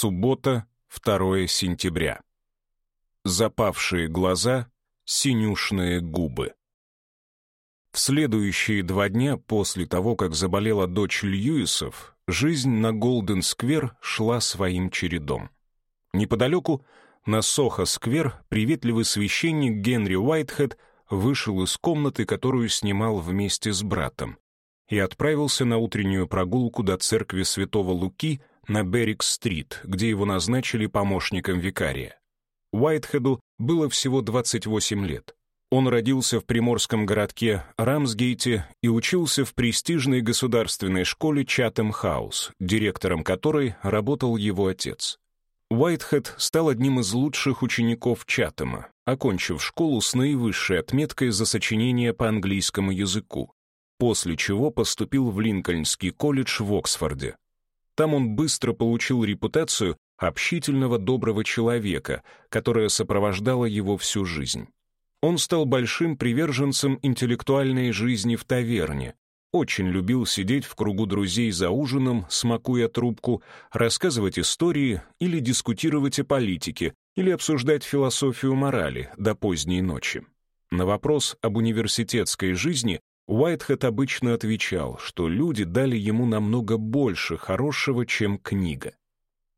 Суббота, 2 сентября. Запавшие глаза, синюшные губы. В следующие два дня после того, как заболела дочь Льюисов, жизнь на Голден-сквер шла своим чередом. Неподалеку, на Сохо-сквер, приветливый священник Генри Уайтхед вышел из комнаты, которую снимал вместе с братом, и отправился на утреннюю прогулку до церкви Святого Луки на Беррик-стрит, где его назначили помощником викария. Уайтхеду было всего 28 лет. Он родился в приморском городке Рамсгейте и учился в престижной государственной школе Чатем-хаус, директором которой работал его отец. Уайтхед стал одним из лучших учеников Чатема, окончив школу с наивысшей отметкой за сочинение по английскому языку, после чего поступил в Линкольнский колледж в Оксфорде. Там он быстро получил репутацию общительного доброго человека, которая сопровождала его всю жизнь. Он стал большим приверженцем интеллектуальной жизни в таверне, очень любил сидеть в кругу друзей за ужином, смакуя трубку, рассказывать истории или дискутировать о политике, или обсуждать философию морали до поздней ночи. На вопрос об университетской жизни Уайтхед обычно отвечал, что люди дали ему намного больше хорошего, чем книга.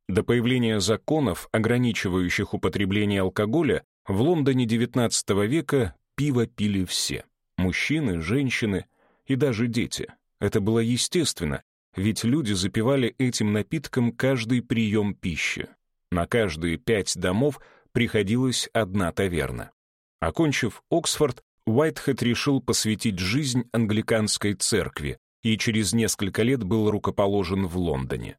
До появления законов, ограничивающих употребление алкоголя, в Лондоне XIX века пиво пили все — мужчины, женщины и даже дети. Это было естественно, ведь люди запивали этим напитком каждый прием пищи. На каждые пять домов приходилась одна таверна. Окончив Оксфорд, Уайтхед решил посвятить жизнь англиканской церкви и через несколько лет был рукоположен в Лондоне.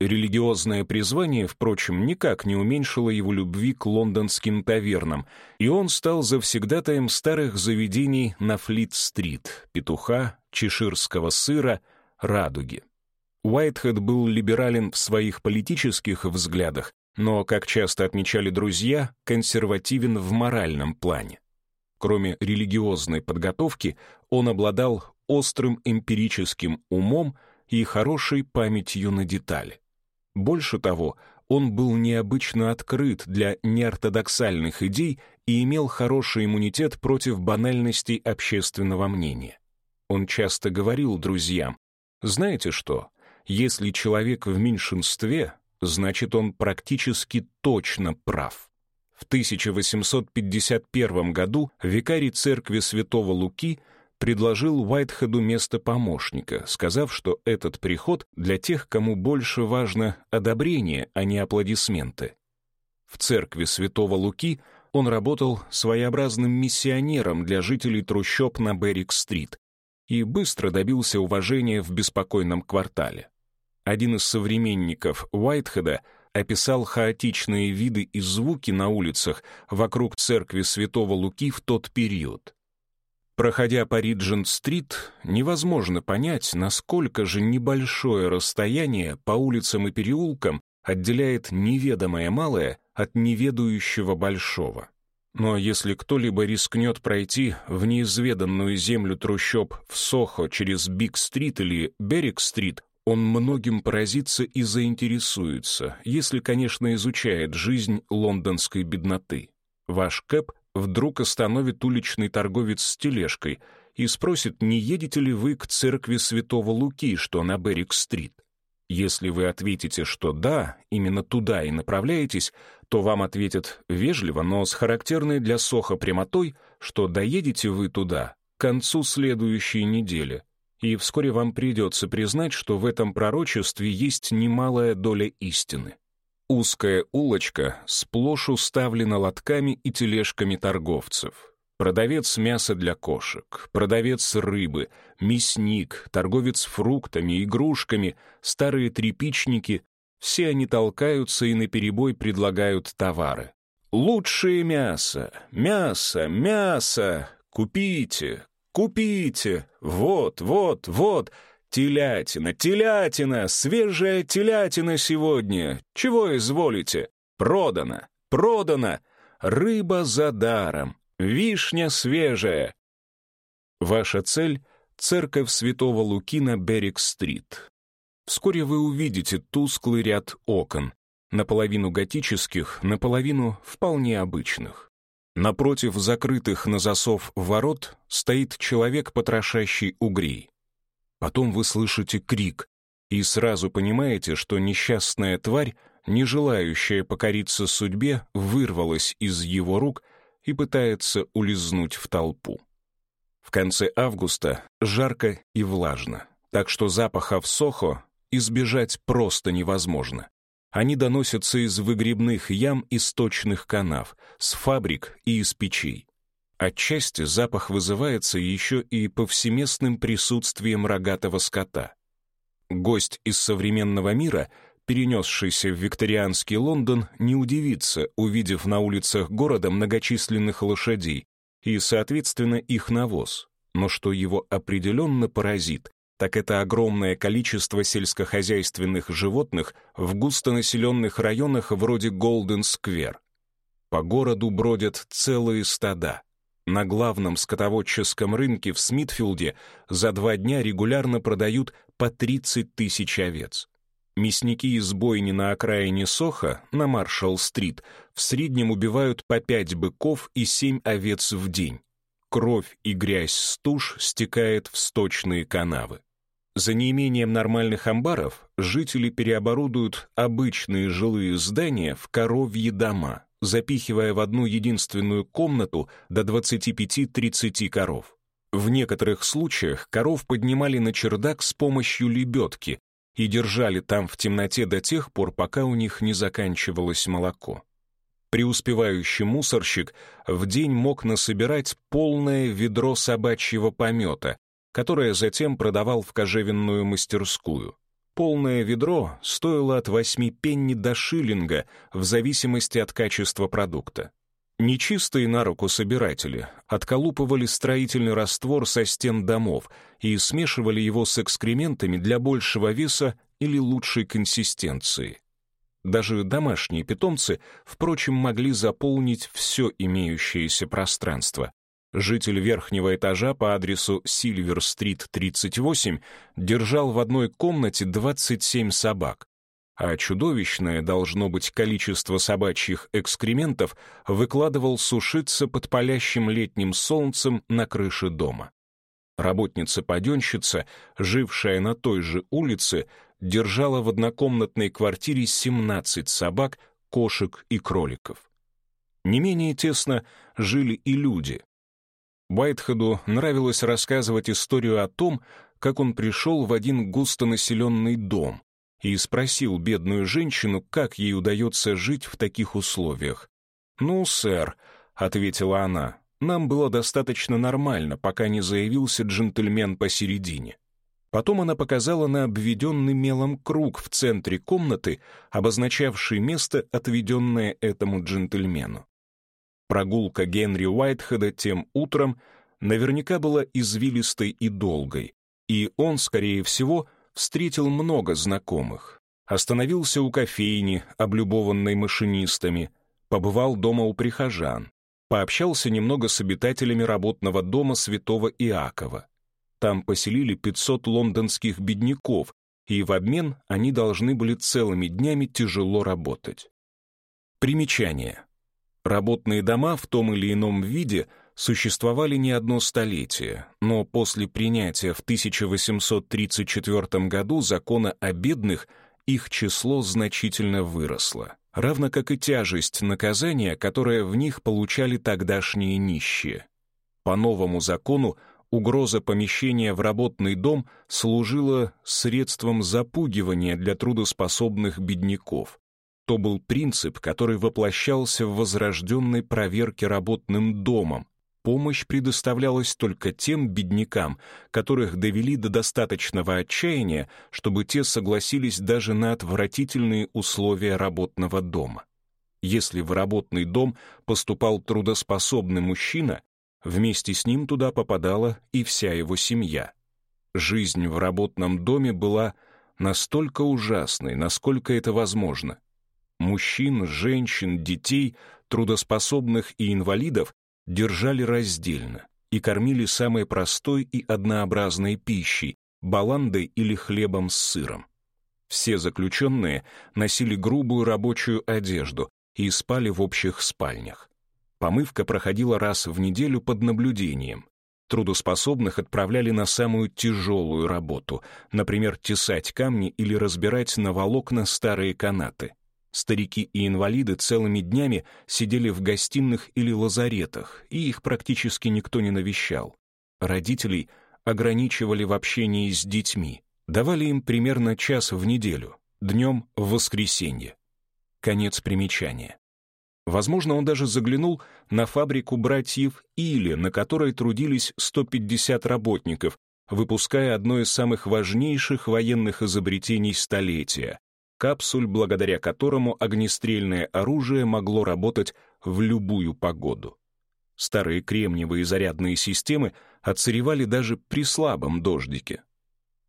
Религиозное призвание, впрочем, никак не уменьшило его любви к лондонским тавернам, и он стал завсегдатаем старых заведений на Флит-стрит, петуха, чеширского сыра, радуги. Уайтхед был либерален в своих политических взглядах, но, как часто отмечали друзья, консервативен в моральном плане. Кроме религиозной подготовки, он обладал острым эмпирическим умом и хорошей памятью на детали. Больше того, он был необычно открыт для неортодоксальных идей и имел хороший иммунитет против банальностей общественного мнения. Он часто говорил друзьям, «Знаете что, если человек в меньшинстве, значит, он практически точно прав». В 1851 году викарий церкви святого Луки предложил Уайтхеду место помощника, сказав, что этот приход для тех, кому больше важно одобрение, а не аплодисменты. В церкви святого Луки он работал своеобразным миссионером для жителей трущоб на Беррик-стрит и быстро добился уважения в беспокойном квартале. Один из современников Уайтхеда описал хаотичные виды и звуки на улицах вокруг церкви Святого Луки в тот период. Проходя по Риджент-стрит, невозможно понять, насколько же небольшое расстояние по улицам и переулкам отделяет неведомое малое от неведающего большого. Но если кто-либо рискнет пройти в неизведанную землю трущоб в Сохо через Биг-стрит или Беррик-стрит, он многим поразится и заинтересуется, если, конечно, изучает жизнь лондонской бедноты. Ваш Кэп вдруг остановит уличный торговец с тележкой и спросит, не едете ли вы к церкви Святого Луки, что на Беррик-стрит. Если вы ответите, что да, именно туда и направляетесь, то вам ответят вежливо, но с характерной для Соха прямотой, что доедете вы туда к концу следующей недели, и вскоре вам придется признать, что в этом пророчестве есть немалая доля истины. Узкая улочка сплошь уставлена лотками и тележками торговцев. Продавец мяса для кошек, продавец рыбы, мясник, торговец фруктами, игрушками, старые тряпичники — все они толкаются и наперебой предлагают товары. «Лучшее мясо! Мясо! Мясо! Купите! Купите! Вот, вот, вот! Телятина, телятина! Свежая телятина сегодня! Чего изволите? Продано! Продано! Рыба за даром! Вишня свежая!» Ваша цель — церковь святого Луки на Берег-стрит. Вскоре вы увидите тусклый ряд окон. наполовину готических, наполовину вполне обычных. Напротив закрытых на засов ворот стоит человек, потрошащий угрей. Потом вы слышите крик, и сразу понимаете, что несчастная тварь, не желающая покориться судьбе, вырвалась из его рук и пытается улизнуть в толпу. В конце августа жарко и влажно, так что запахов сохо избежать просто невозможно. Они доносятся из выгребных ям и сточных канав, с фабрик и из печей. Отчасти запах вызывается еще и повсеместным присутствием рогатого скота. Гость из современного мира, перенесшийся в викторианский Лондон, не удивится, увидев на улицах города многочисленных лошадей и, соответственно, их навоз. Но что его определенно поразит, так это огромное количество сельскохозяйственных животных в густонаселенных районах вроде Голден-сквер. По городу бродят целые стада. На главном скотоводческом рынке в Смитфилде за два дня регулярно продают по 30 тысяч овец. Мясники из бойни на окраине Соха, на Маршалл-стрит, в среднем убивают по 5 быков и 7 овец в день кровь и грязь с туш стекает в сточные канавы. За неимением нормальных амбаров жители переоборудуют обычные жилые здания в коровьи дома, запихивая в одну единственную комнату до 25-30 коров. В некоторых случаях коров поднимали на чердак с помощью лебедки и держали там в темноте до тех пор, пока у них не заканчивалось молоко преуспевающий мусорщик в день мог насобирать полное ведро собачьего помета, которое затем продавал в кожевенную мастерскую. Полное ведро стоило от 8 пенни до шиллинга в зависимости от качества продукта. Нечистые на руку собиратели отколупывали строительный раствор со стен домов и смешивали его с экскрементами для большего веса или лучшей консистенции. Даже домашние питомцы, впрочем, могли заполнить все имеющееся пространство. Житель верхнего этажа по адресу Сильвер-стрит, 38, держал в одной комнате 27 собак, а чудовищное, должно быть, количество собачьих экскрементов выкладывал сушиться под палящим летним солнцем на крыше дома. Работница-паденщица, жившая на той же улице, держала в однокомнатной квартире 17 собак, кошек и кроликов. Не менее тесно жили и люди. Уайтхеду нравилось рассказывать историю о том, как он пришел в один густонаселенный дом и спросил бедную женщину, как ей удается жить в таких условиях. «Ну, сэр», — ответила она, — «нам было достаточно нормально, пока не заявился джентльмен посередине». Потом она показала на обведенный мелом круг в центре комнаты, обозначавший место, отведенное этому джентльмену. Прогулка Генри Уайтхеда тем утром наверняка была извилистой и долгой, и он, скорее всего, встретил много знакомых. Остановился у кофейни, облюбованной машинистами, побывал дома у прихожан, пообщался немного с обитателями работного дома святого Иакова, там поселили 500 лондонских бедняков, и в обмен они должны были целыми днями тяжело работать. Примечание. Работные дома в том или ином виде существовали не одно столетие, но после принятия в 1834 году закона о бедных их число значительно выросло, равно как и тяжесть наказания, которое в них получали тогдашние нищие. По новому закону угроза помещения в работный дом служила средством запугивания для трудоспособных бедняков. То был принцип, который воплощался в возрожденной проверке работным домом. Помощь предоставлялась только тем беднякам, которых довели до достаточного отчаяния, чтобы те согласились даже на отвратительные условия работного дома. Если в работный дом поступал трудоспособный мужчина, Вместе с ним туда попадала и вся его семья. Жизнь в работном доме была настолько ужасной, насколько это возможно. Мужчин, женщин, детей, трудоспособных и инвалидов держали раздельно и кормили самой простой и однообразной пищей, баландой или хлебом с сыром. Все заключенные носили грубую рабочую одежду и спали в общих спальнях. Помывка проходила раз в неделю под наблюдением. Трудоспособных отправляли на самую тяжелую работу, например, тесать камни или разбирать на волокна старые канаты. Старики и инвалиды целыми днями сидели в гостиных или лазаретах, и их практически никто не навещал. Родителей ограничивали в общении с детьми, давали им примерно час в неделю, днем в воскресенье. Конец примечания. Возможно, он даже заглянул на фабрику братьев Или, на которой трудились 150 работников, выпуская одно из самых важнейших военных изобретений столетия — капсуль, благодаря которому огнестрельное оружие могло работать в любую погоду. Старые кремниевые зарядные системы отсыревали даже при слабом дождике.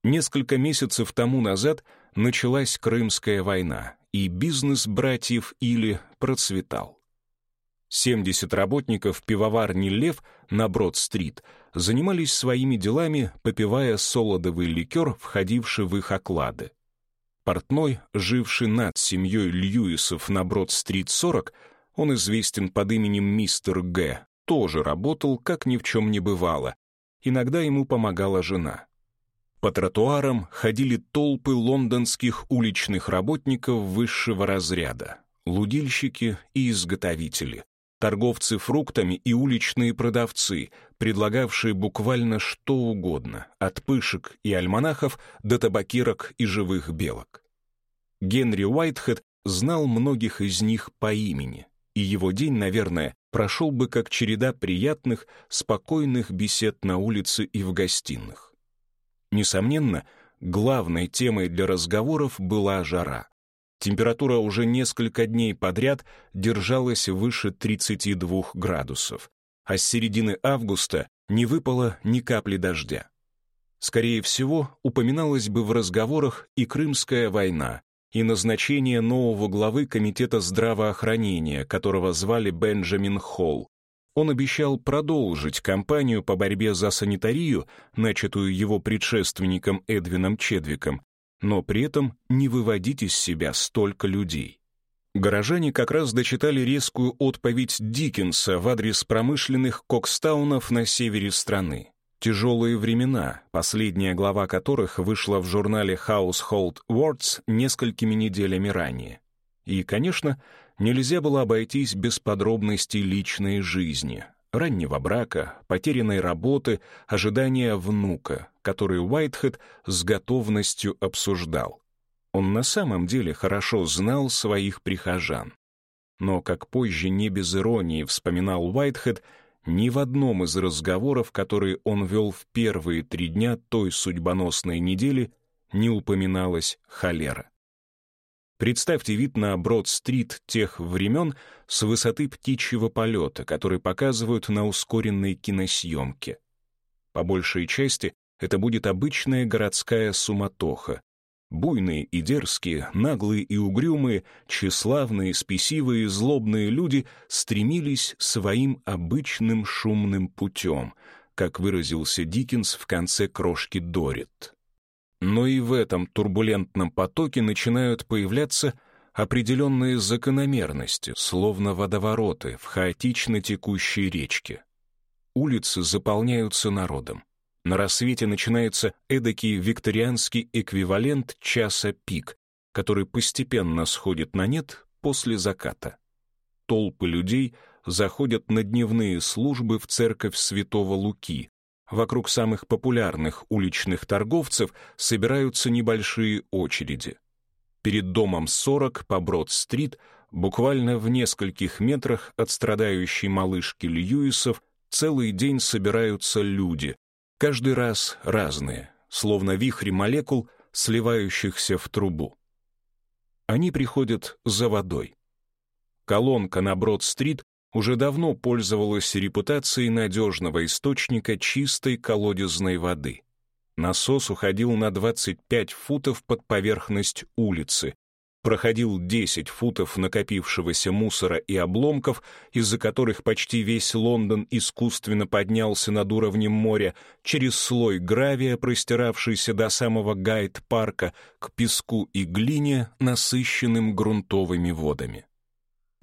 Несколько месяцев тому назад началась Крымская война, и бизнес братьев Или процветал. 70 работников пивоварни «Лев» на Брод-стрит занимались своими делами, попивая солодовый ликер, входивший в их оклады. Портной, живший над семьей Льюисов на Брод-стрит 40, он известен под именем мистер Г., тоже работал, как ни в чем не бывало. Иногда ему помогала жена. По тротуарам ходили толпы лондонских уличных работников высшего разряда, лудильщики и изготовители, торговцы фруктами и уличные продавцы, предлагавшие буквально что угодно, от пышек и альманахов до табакирок и живых белок. Генри Уайтхед знал многих из них по имени, и его день, наверное, прошел бы как череда приятных, спокойных бесед на улице и в гостиных. Несомненно, главной темой для разговоров была жара. Температура уже несколько дней подряд держалась выше 32 градусов, а с середины августа не выпало ни капли дождя. Скорее всего, упоминалась бы в разговорах и Крымская война, и назначение нового главы Комитета здравоохранения, которого звали Бенджамин Холл, он обещал продолжить кампанию по борьбе за санитарию, начатую его предшественником Эдвином Чедвиком, но при этом не выводить из себя столько людей. Горожане как раз дочитали резкую отповедь Диккенса в адрес промышленных кокстаунов на севере страны. «Тяжелые времена», последняя глава которых вышла в журнале Household Words несколькими неделями ранее. И, конечно, нельзя было обойтись без подробностей личной жизни, раннего брака, потерянной работы, ожидания внука, который Уайтхед с готовностью обсуждал. Он на самом деле хорошо знал своих прихожан. Но, как позже не без иронии вспоминал Уайтхед, ни в одном из разговоров, которые он вел в первые три дня той судьбоносной недели, не упоминалась холера. Представьте вид на Брод-стрит тех времен с высоты птичьего полета, который показывают на ускоренной киносъемке. По большей части это будет обычная городская суматоха. Буйные и дерзкие, наглые и угрюмые, тщеславные, спесивые, злобные люди стремились своим обычным шумным путем, как выразился Диккенс в конце «Крошки Дорит». Но и в этом турбулентном потоке начинают появляться определенные закономерности, словно водовороты в хаотично текущей речке. Улицы заполняются народом. На рассвете начинается эдакий викторианский эквивалент часа пик, который постепенно сходит на нет после заката. Толпы людей заходят на дневные службы в церковь Святого Луки, Вокруг самых популярных уличных торговцев собираются небольшие очереди. Перед домом 40 по Брод-стрит, буквально в нескольких метрах от страдающей малышки Льюисов, целый день собираются люди, каждый раз разные, словно вихри молекул, сливающихся в трубу. Они приходят за водой. Колонка на Брод-стрит уже давно пользовалась репутацией надежного источника чистой колодезной воды. Насос уходил на 25 футов под поверхность улицы, проходил 10 футов накопившегося мусора и обломков, из-за которых почти весь Лондон искусственно поднялся над уровнем моря, через слой гравия, простиравшийся до самого Гайд-парка, к песку и глине, насыщенным грунтовыми водами.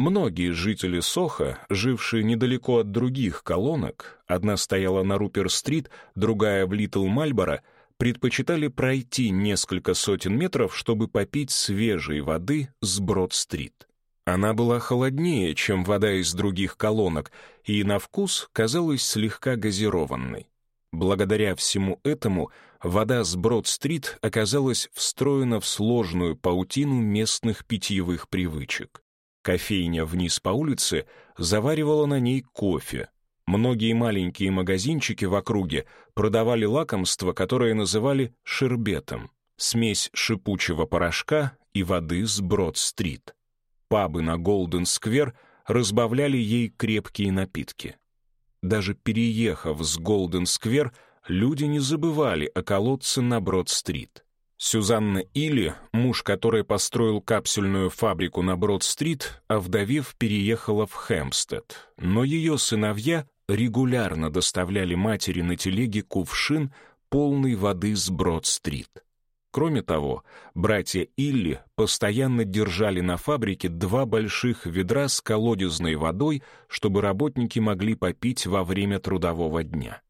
Многие жители Соха, жившие недалеко от других колонок, одна стояла на Рупер-стрит, другая в Литл-Мальборо, предпочитали пройти несколько сотен метров, чтобы попить свежей воды с Брод-стрит. Она была холоднее, чем вода из других колонок, и на вкус казалась слегка газированной. Благодаря всему этому вода с Брод-стрит оказалась встроена в сложную паутину местных питьевых привычек. Кофейня вниз по улице заваривала на ней кофе, Многие маленькие магазинчики в округе продавали лакомство, которое называли шербетом, смесь шипучего порошка и воды с Брод-стрит. Пабы на Голден-сквер разбавляли ей крепкие напитки. Даже переехав с Голден-сквер, люди не забывали о колодце на Брод-стрит. Сюзанна Илли, муж которой построил капсульную фабрику на Брод-стрит, овдовев, переехала в Хэмпстед, но ее сыновья регулярно доставляли матери на телеге кувшин полной воды с Брод-стрит. Кроме того, братья Илли постоянно держали на фабрике два больших ведра с колодезной водой, чтобы работники могли попить во время трудового дня.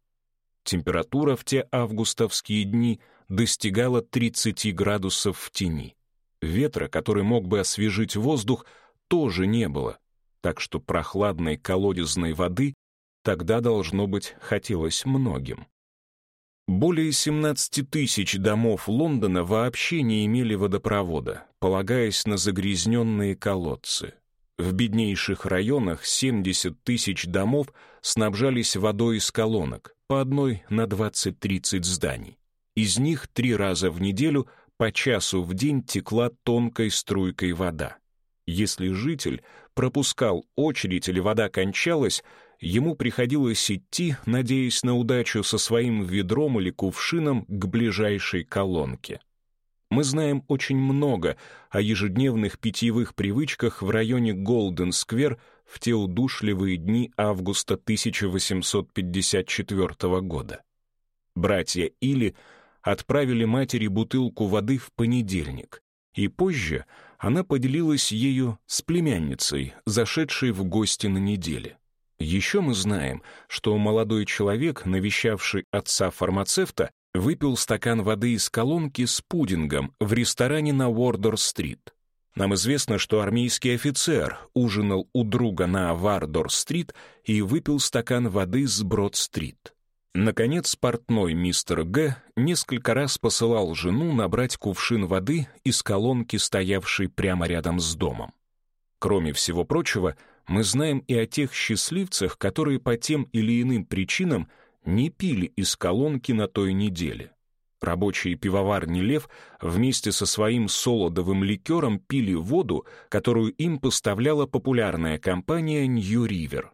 Температура в те августовские дни достигала 30 градусов в тени. Ветра, который мог бы освежить воздух, тоже не было, так что прохладной колодезной воды Тогда, должно быть, хотелось многим. Более 17 тысяч домов Лондона вообще не имели водопровода, полагаясь на загрязненные колодцы. В беднейших районах 70 тысяч домов снабжались водой из колонок, по одной на 20-30 зданий. Из них три раза в неделю по часу в день текла тонкой струйкой вода. Если житель пропускал очередь или вода кончалась, ему приходилось идти, надеясь на удачу со своим ведром или кувшином к ближайшей колонке. Мы знаем очень много о ежедневных питьевых привычках в районе Голден-сквер в те удушливые дни августа 1854 года. Братья Или отправили матери бутылку воды в понедельник, и позже она поделилась ею с племянницей, зашедшей в гости на неделе. Еще мы знаем, что молодой человек, навещавший отца-фармацевта, выпил стакан воды из колонки с пудингом в ресторане на Уордор-стрит. Нам известно, что армейский офицер ужинал у друга на Вардор-стрит и выпил стакан воды с Брод-стрит. Наконец, портной мистер Г. несколько раз посылал жену набрать кувшин воды из колонки, стоявшей прямо рядом с домом. Кроме всего прочего, мы знаем и о тех счастливцах, которые по тем или иным причинам не пили из колонки на той неделе. Рабочие пивоварни «Лев» вместе со своим солодовым ликером пили воду, которую им поставляла популярная компания «Нью-Ривер».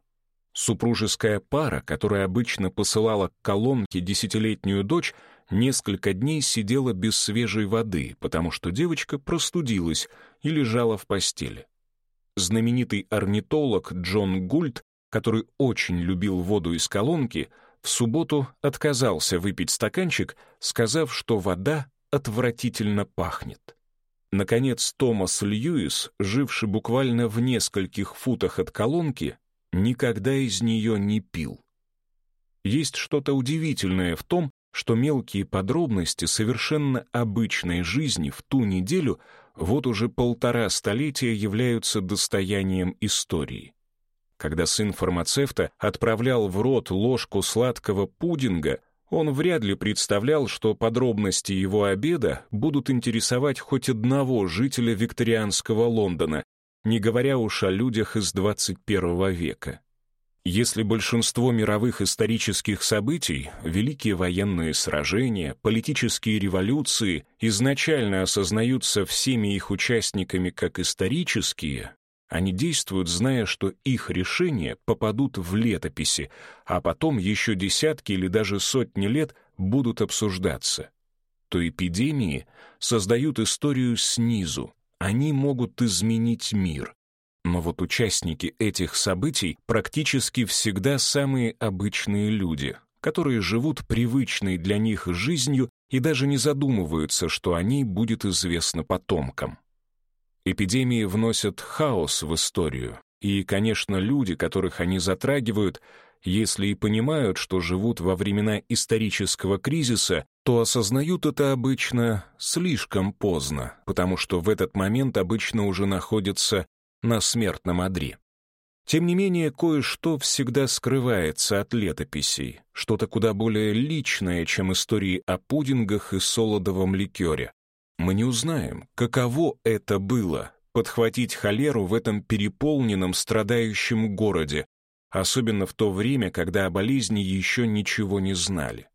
Супружеская пара, которая обычно посылала к колонке десятилетнюю дочь, несколько дней сидела без свежей воды, потому что девочка простудилась и лежала в постели. Знаменитый орнитолог Джон Гульт, который очень любил воду из колонки, в субботу отказался выпить стаканчик, сказав, что вода отвратительно пахнет. Наконец, Томас Льюис, живший буквально в нескольких футах от колонки, никогда из нее не пил. Есть что-то удивительное в том, что мелкие подробности совершенно обычной жизни в ту неделю вот уже полтора столетия являются достоянием истории. Когда сын фармацевта отправлял в рот ложку сладкого пудинга, он вряд ли представлял, что подробности его обеда будут интересовать хоть одного жителя викторианского Лондона, не говоря уж о людях из 21 века. Если большинство мировых исторических событий, великие военные сражения, политические революции изначально осознаются всеми их участниками как исторические, они действуют, зная, что их решения попадут в летописи, а потом еще десятки или даже сотни лет будут обсуждаться. То эпидемии создают историю снизу, они могут изменить мир. Но вот участники этих событий практически всегда самые обычные люди, которые живут привычной для них жизнью и даже не задумываются, что о ней будет известно потомкам. Эпидемии вносят хаос в историю, и, конечно, люди, которых они затрагивают, если и понимают, что живут во времена исторического кризиса, то осознают это обычно слишком поздно, потому что в этот момент обычно уже находятся на смертном одре. Тем не менее, кое-что всегда скрывается от летописей, что-то куда более личное, чем истории о пудингах и солодовом ликере. Мы не узнаем, каково это было — подхватить холеру в этом переполненном, страдающем городе, особенно в то время, когда о болезни еще ничего не знали.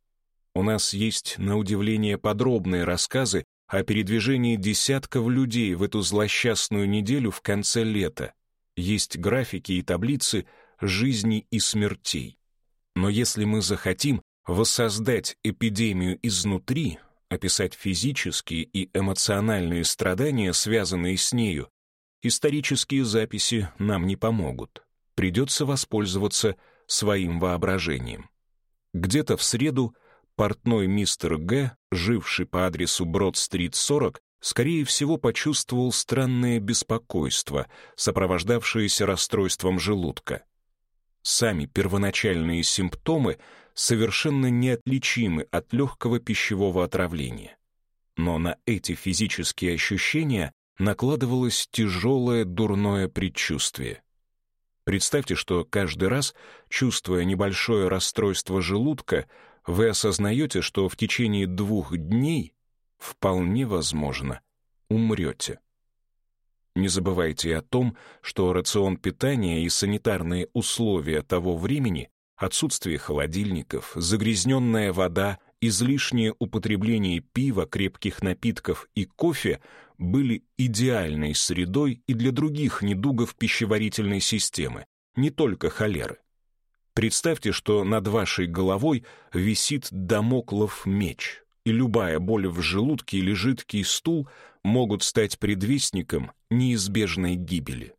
У нас есть, на удивление, подробные рассказы о передвижении десятков людей в эту злосчастную неделю в конце лета, есть графики и таблицы жизни и смертей. Но если мы захотим воссоздать эпидемию изнутри, описать физические и эмоциональные страдания, связанные с нею, исторические записи нам не помогут. Придется воспользоваться своим воображением. Где-то в среду портной мистер Г., живший по адресу Брод-стрит 40, скорее всего, почувствовал странное беспокойство, сопровождавшееся расстройством желудка. Сами первоначальные симптомы совершенно неотличимы от легкого пищевого отравления. Но на эти физические ощущения накладывалось тяжелое дурное предчувствие. Представьте, что каждый раз, чувствуя небольшое расстройство желудка, вы осознаете, что в течение двух дней вполне возможно, умрете. Не забывайте о том, что рацион питания и санитарные условия того времени, отсутствие холодильников, загрязненная вода, излишнее употребление пива, крепких напитков и кофе были идеальной средой и для других недугов пищеварительной системы, не только холеры. Представьте, что над вашей головой висит домоклов меч, и любая боль в желудке или жидкий стул могут стать предвестником неизбежной гибели.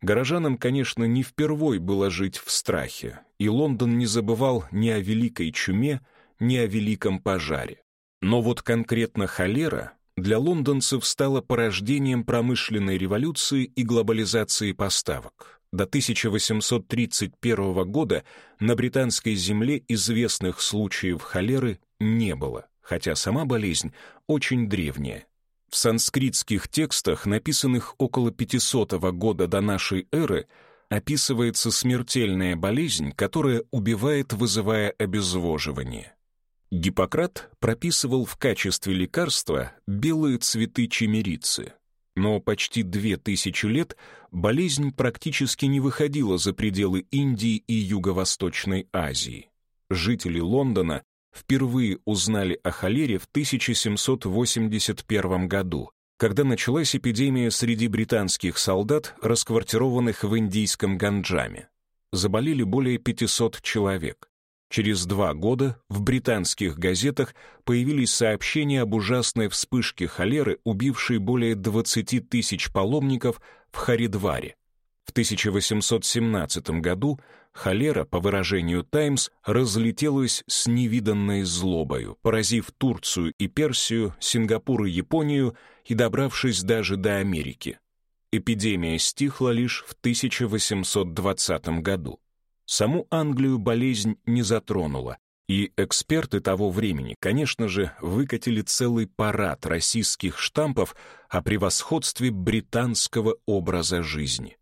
Горожанам, конечно, не впервой было жить в страхе, и Лондон не забывал ни о великой чуме, ни о великом пожаре. Но вот конкретно холера для лондонцев стала порождением промышленной революции и глобализации поставок. До 1831 года на британской земле известных случаев холеры не было хотя сама болезнь очень древняя. В санскритских текстах, написанных около 500 года до нашей эры, описывается смертельная болезнь, которая убивает, вызывая обезвоживание. Гиппократ прописывал в качестве лекарства белые цветы чемерицы. Но почти две тысячи лет болезнь практически не выходила за пределы Индии и Юго-Восточной Азии. Жители Лондона впервые узнали о холере в 1781 году, когда началась эпидемия среди британских солдат, расквартированных в индийском Ганджаме. Заболели более 500 человек. Через два года в британских газетах появились сообщения об ужасной вспышке холеры, убившей более 20 тысяч паломников в Харидваре. В 1817 году холера, по выражению «Таймс», разлетелась с невиданной злобою, поразив Турцию и Персию, Сингапур и Японию и добравшись даже до Америки. Эпидемия стихла лишь в 1820 году. Саму Англию болезнь не затронула, и эксперты того времени, конечно же, выкатили целый парад российских штампов о превосходстве британского образа жизни.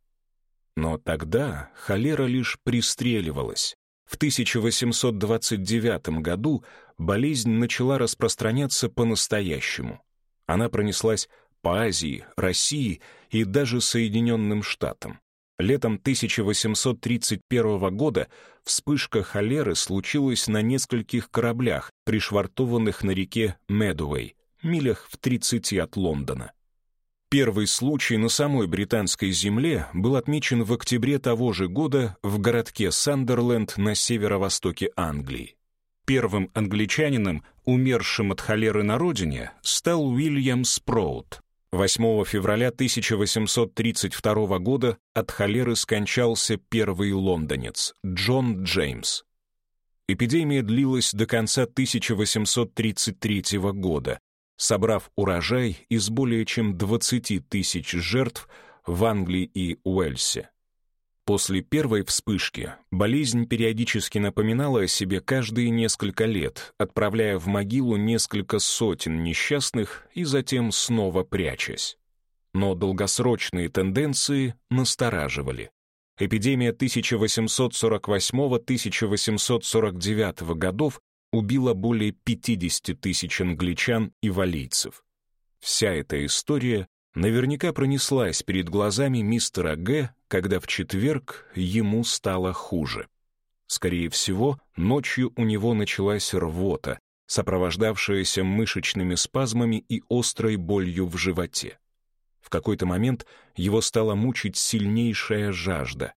Но тогда холера лишь пристреливалась. В 1829 году болезнь начала распространяться по-настоящему. Она пронеслась по Азии, России и даже Соединенным Штатам. Летом 1831 года вспышка холеры случилась на нескольких кораблях, пришвартованных на реке Медуэй, милях в 30 от Лондона. Первый случай на самой британской земле был отмечен в октябре того же года в городке Сандерленд на северо-востоке Англии. Первым англичанином, умершим от холеры на родине, стал Уильям Спроут. 8 февраля 1832 года от холеры скончался первый лондонец Джон Джеймс. Эпидемия длилась до конца 1833 года, собрав урожай из более чем 20 тысяч жертв в Англии и Уэльсе. После первой вспышки болезнь периодически напоминала о себе каждые несколько лет, отправляя в могилу несколько сотен несчастных и затем снова прячась. Но долгосрочные тенденции настораживали. Эпидемия 1848-1849 годов убила более 50 тысяч англичан и валийцев. Вся эта история наверняка пронеслась перед глазами мистера Г., когда в четверг ему стало хуже. Скорее всего, ночью у него началась рвота, сопровождавшаяся мышечными спазмами и острой болью в животе. В какой-то момент его стала мучить сильнейшая жажда.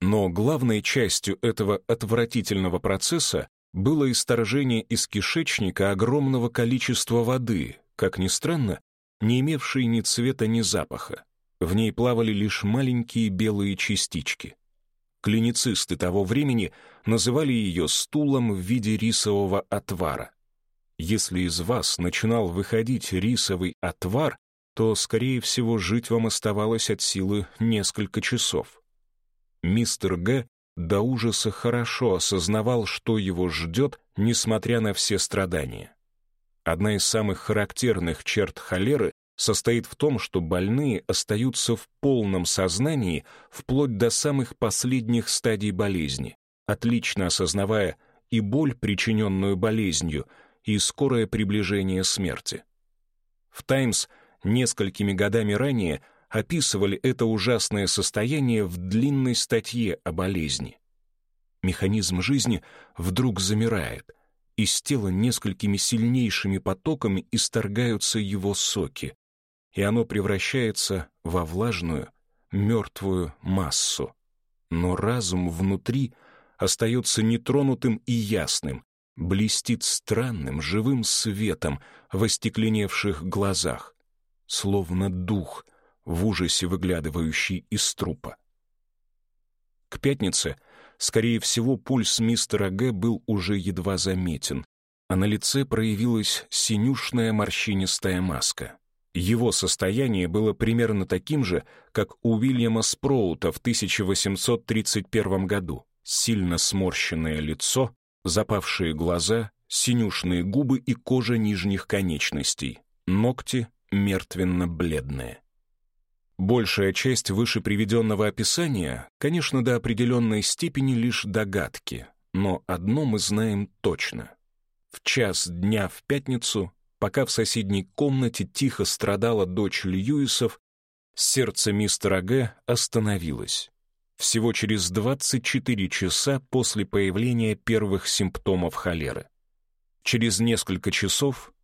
Но главной частью этого отвратительного процесса было исторжение из кишечника огромного количества воды, как ни странно, не имевшей ни цвета, ни запаха. В ней плавали лишь маленькие белые частички. Клиницисты того времени называли ее стулом в виде рисового отвара. Если из вас начинал выходить рисовый отвар, то, скорее всего, жить вам оставалось от силы несколько часов. Мистер Г. до ужаса хорошо осознавал, что его ждет, несмотря на все страдания. Одна из самых характерных черт холеры состоит в том, что больные остаются в полном сознании вплоть до самых последних стадий болезни, отлично осознавая и боль, причиненную болезнью, и скорое приближение смерти. В «Таймс» несколькими годами ранее описывали это ужасное состояние в длинной статье о болезни. Механизм жизни вдруг замирает, из тела несколькими сильнейшими потоками исторгаются его соки, и оно превращается во влажную, мертвую массу. Но разум внутри остается нетронутым и ясным, блестит странным живым светом в остекленевших глазах, словно дух, в ужасе выглядывающий из трупа. К пятнице, скорее всего, пульс мистера Г. был уже едва заметен, а на лице проявилась синюшная морщинистая маска. Его состояние было примерно таким же, как у Уильяма Спроута в 1831 году. Сильно сморщенное лицо, запавшие глаза, синюшные губы и кожа нижних конечностей, ногти мертвенно-бледные. Большая часть выше приведенного описания, конечно, до определенной степени лишь догадки, но одно мы знаем точно. В час дня в пятницу Пока в соседней комнате тихо страдала дочь Льюисов, сердце мистера Г. остановилось. Всего через 24 часа после появления первых симптомов холеры. Через несколько часов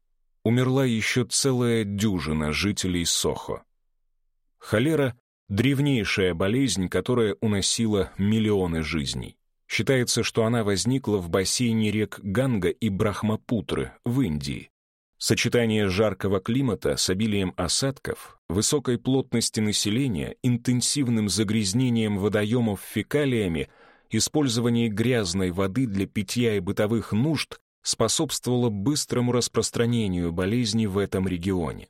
умерла еще целая дюжина жителей Сохо. Холера — древнейшая болезнь, которая уносила миллионы жизней. Считается, что она возникла в бассейне рек Ганга и Брахмапутры в Индии, Сочетание жаркого климата с обилием осадков, высокой плотности населения, интенсивным загрязнением водоемов фекалиями, использование грязной воды для питья и бытовых нужд способствовало быстрому распространению болезни в этом регионе.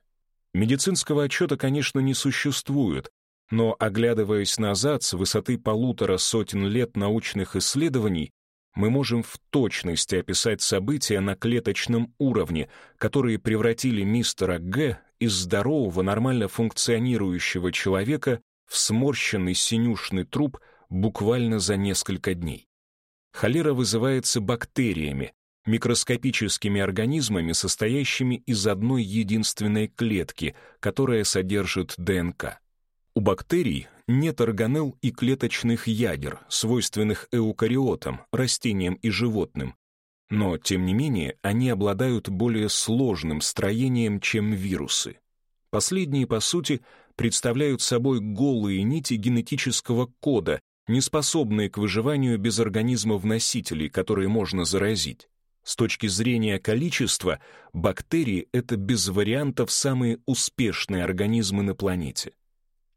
Медицинского отчета, конечно, не существует, но, оглядываясь назад с высоты полутора сотен лет научных исследований, мы можем в точности описать события на клеточном уровне, которые превратили мистера Г. из здорового, нормально функционирующего человека в сморщенный синюшный труп буквально за несколько дней. Холера вызывается бактериями, микроскопическими организмами, состоящими из одной единственной клетки, которая содержит ДНК. У бактерий нет органелл и клеточных ядер, свойственных эукариотам, растениям и животным, но, тем не менее, они обладают более сложным строением, чем вирусы. Последние, по сути, представляют собой голые нити генетического кода, не способные к выживанию без организмов-носителей, которые можно заразить. С точки зрения количества, бактерии — это без вариантов самые успешные организмы на планете.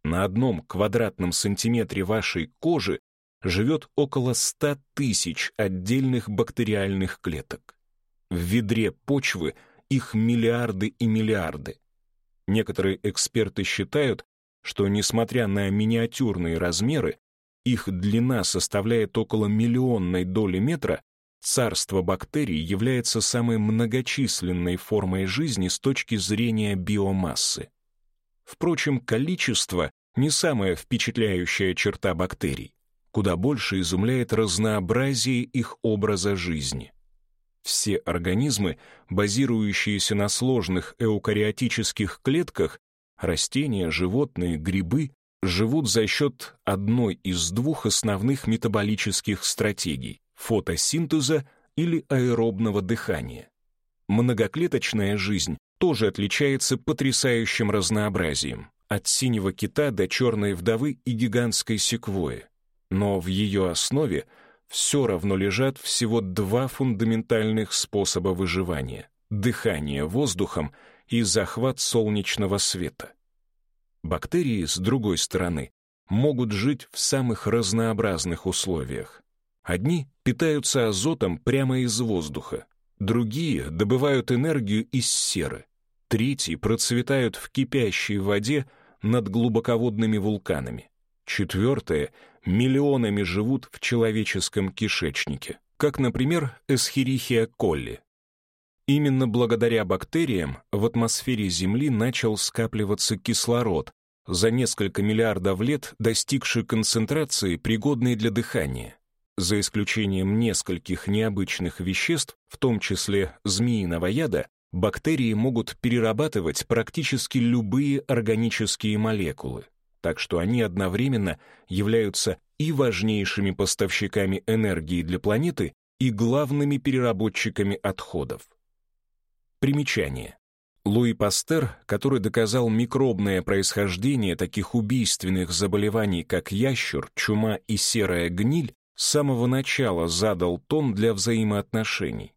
На одном квадратном сантиметре вашей кожи живет около 100 тысяч отдельных бактериальных клеток. В ведре почвы их миллиарды и миллиарды. Некоторые эксперты считают, что, несмотря на миниатюрные размеры, их длина составляет около миллионной доли метра, Царство бактерий является самой многочисленной формой жизни с точки зрения биомассы. Впрочем, количество — не самая впечатляющая черта бактерий. Куда больше изумляет разнообразие их образа жизни. Все организмы, базирующиеся на сложных эукариотических клетках, растения, животные, грибы, живут за счет одной из двух основных метаболических стратегий фотосинтеза или аэробного дыхания. Многоклеточная жизнь тоже отличается потрясающим разнообразием, от синего кита до черной вдовы и гигантской секвои. Но в ее основе все равно лежат всего два фундаментальных способа выживания — дыхание воздухом и захват солнечного света. Бактерии, с другой стороны, могут жить в самых разнообразных условиях. Одни питаются азотом прямо из воздуха, другие добывают энергию из серы, третьи процветают в кипящей воде над глубоководными вулканами, четвертые миллионами живут в человеческом кишечнике, как, например, Эсхирихия колли. Именно благодаря бактериям в атмосфере Земли начал скапливаться кислород, за несколько миллиардов лет достигший концентрации, пригодной для дыхания. За исключением нескольких необычных веществ, в том числе змеиного яда, бактерии могут перерабатывать практически любые органические молекулы, так что они одновременно являются и важнейшими поставщиками энергии для планеты, и главными переработчиками отходов. Примечание. Луи Пастер, который доказал микробное происхождение таких убийственных заболеваний, как ящур, чума и серая гниль, с самого начала задал тон для взаимоотношений.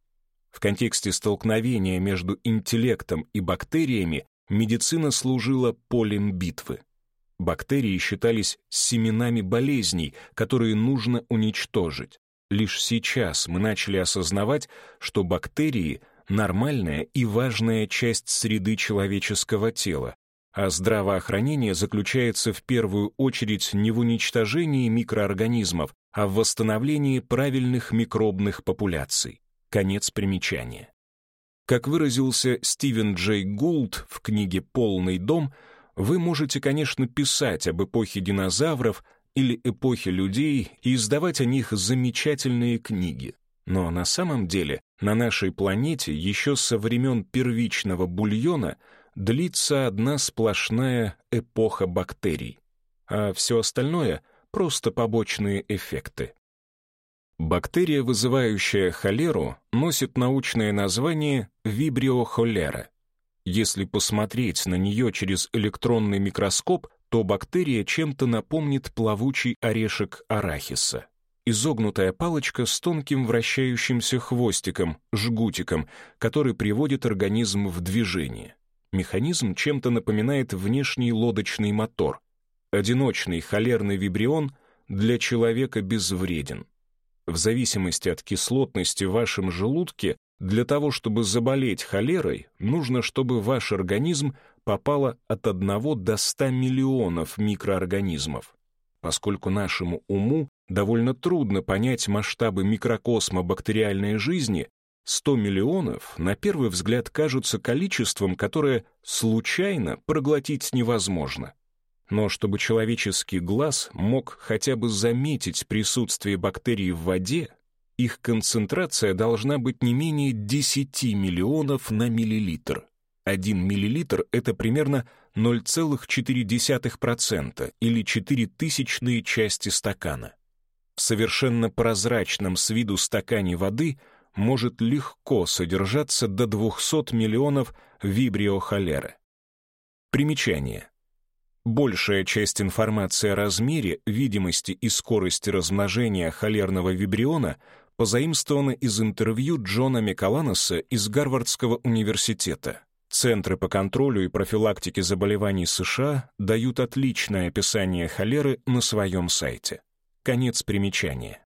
В контексте столкновения между интеллектом и бактериями медицина служила полем битвы. Бактерии считались семенами болезней, которые нужно уничтожить. Лишь сейчас мы начали осознавать, что бактерии — нормальная и важная часть среды человеческого тела, а здравоохранение заключается в первую очередь не в уничтожении микроорганизмов, а в восстановлении правильных микробных популяций. Конец примечания. Как выразился Стивен Джей Гулд в книге «Полный дом», вы можете, конечно, писать об эпохе динозавров или эпохе людей и издавать о них замечательные книги. Но на самом деле на нашей планете еще со времен первичного бульона длится одна сплошная эпоха бактерий, а все остальное — просто побочные эффекты. Бактерия, вызывающая холеру, носит научное название вибриохолера. Если посмотреть на нее через электронный микроскоп, то бактерия чем-то напомнит плавучий орешек арахиса. Изогнутая палочка с тонким вращающимся хвостиком, жгутиком, который приводит организм в движение. Механизм чем-то напоминает внешний лодочный мотор. Одиночный холерный вибрион для человека безвреден. В зависимости от кислотности в вашем желудке, для того, чтобы заболеть холерой, нужно, чтобы ваш организм попало от 1 до 100 миллионов микроорганизмов. Поскольку нашему уму довольно трудно понять масштабы микрокосма бактериальной жизни, 100 миллионов на первый взгляд кажутся количеством, которое случайно проглотить невозможно. Но чтобы человеческий глаз мог хотя бы заметить присутствие бактерий в воде, их концентрация должна быть не менее 10 миллионов на миллилитр. Один миллилитр — это примерно 0,4% или 4 тысячные части стакана. В совершенно прозрачном с виду стакане воды — может легко содержаться до 200 миллионов вибриохолеры. Примечание. Большая часть информации о размере, видимости и скорости размножения холерного вибриона позаимствовано из интервью Джона Миколаноса из Гарвардского университета. Центры по контролю и профилактике заболеваний США дают отличное описание холеры на своем сайте. Конец примечания.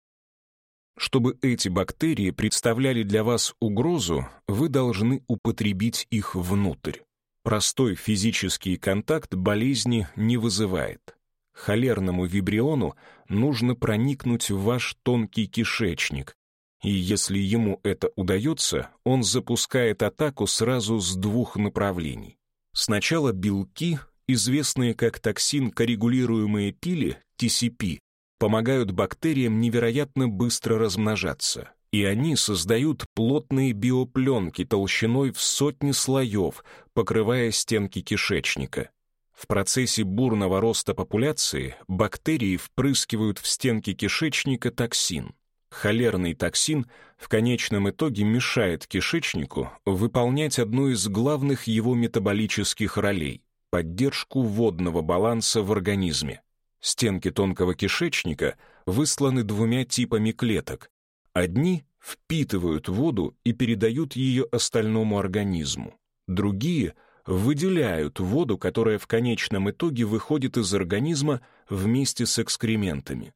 Чтобы эти бактерии представляли для вас угрозу, вы должны употребить их внутрь. Простой физический контакт болезни не вызывает. Холерному вибриону нужно проникнуть в ваш тонкий кишечник, и если ему это удается, он запускает атаку сразу с двух направлений. Сначала белки, известные как токсин-коррегулируемые пили, TCP, помогают бактериям невероятно быстро размножаться, и они создают плотные биопленки толщиной в сотни слоев, покрывая стенки кишечника. В процессе бурного роста популяции бактерии впрыскивают в стенки кишечника токсин. Холерный токсин в конечном итоге мешает кишечнику выполнять одну из главных его метаболических ролей — поддержку водного баланса в организме. Стенки тонкого кишечника высланы двумя типами клеток. Одни впитывают воду и передают ее остальному организму. Другие выделяют воду, которая в конечном итоге выходит из организма вместе с экскрементами.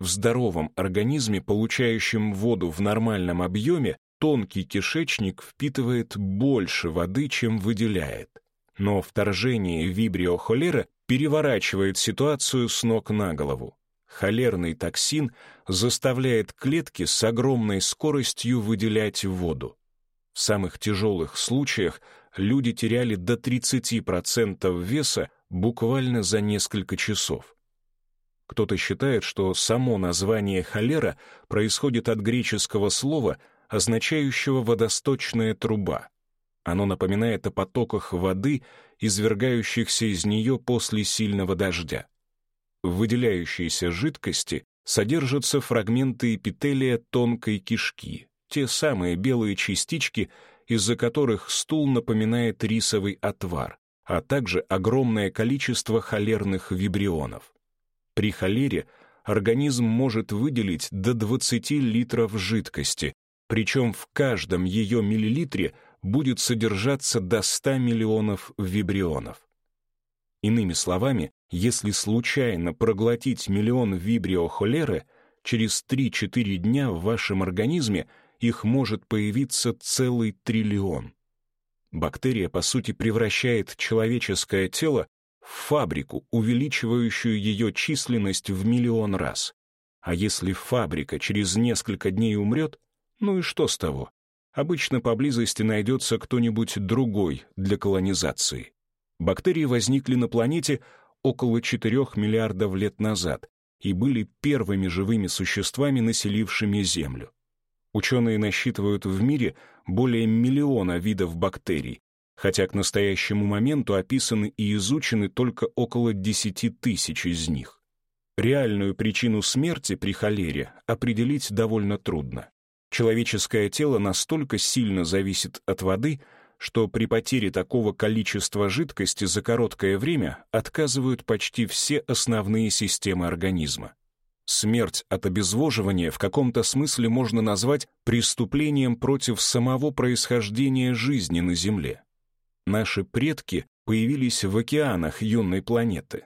В здоровом организме, получающем воду в нормальном объеме, тонкий кишечник впитывает больше воды, чем выделяет. Но вторжение вибриохолера переворачивает ситуацию с ног на голову. Холерный токсин заставляет клетки с огромной скоростью выделять воду. В самых тяжелых случаях люди теряли до 30% веса буквально за несколько часов. Кто-то считает, что само название холера происходит от греческого слова, означающего «водосточная труба». Оно напоминает о потоках воды, извергающихся из нее после сильного дождя. Выделяющейся жидкости содержатся фрагменты эпителия тонкой кишки, те самые белые частички, из-за которых стул напоминает рисовый отвар, а также огромное количество холерных вибрионов. При холере организм может выделить до 20 литров жидкости, причем в каждом ее миллилитре будет содержаться до 100 миллионов вибрионов. Иными словами, если случайно проглотить миллион вибриохолеры, через 3-4 дня в вашем организме их может появиться целый триллион. Бактерия, по сути, превращает человеческое тело в фабрику, увеличивающую ее численность в миллион раз. А если фабрика через несколько дней умрет, ну и что с того? обычно поблизости найдется кто-нибудь другой для колонизации. Бактерии возникли на планете около 4 миллиардов лет назад и были первыми живыми существами, населившими Землю. Ученые насчитывают в мире более миллиона видов бактерий, хотя к настоящему моменту описаны и изучены только около 10 тысяч из них. Реальную причину смерти при холере определить довольно трудно. Человеческое тело настолько сильно зависит от воды, что при потере такого количества жидкости за короткое время отказывают почти все основные системы организма. Смерть от обезвоживания в каком-то смысле можно назвать преступлением против самого происхождения жизни на Земле. Наши предки появились в океанах юной планеты.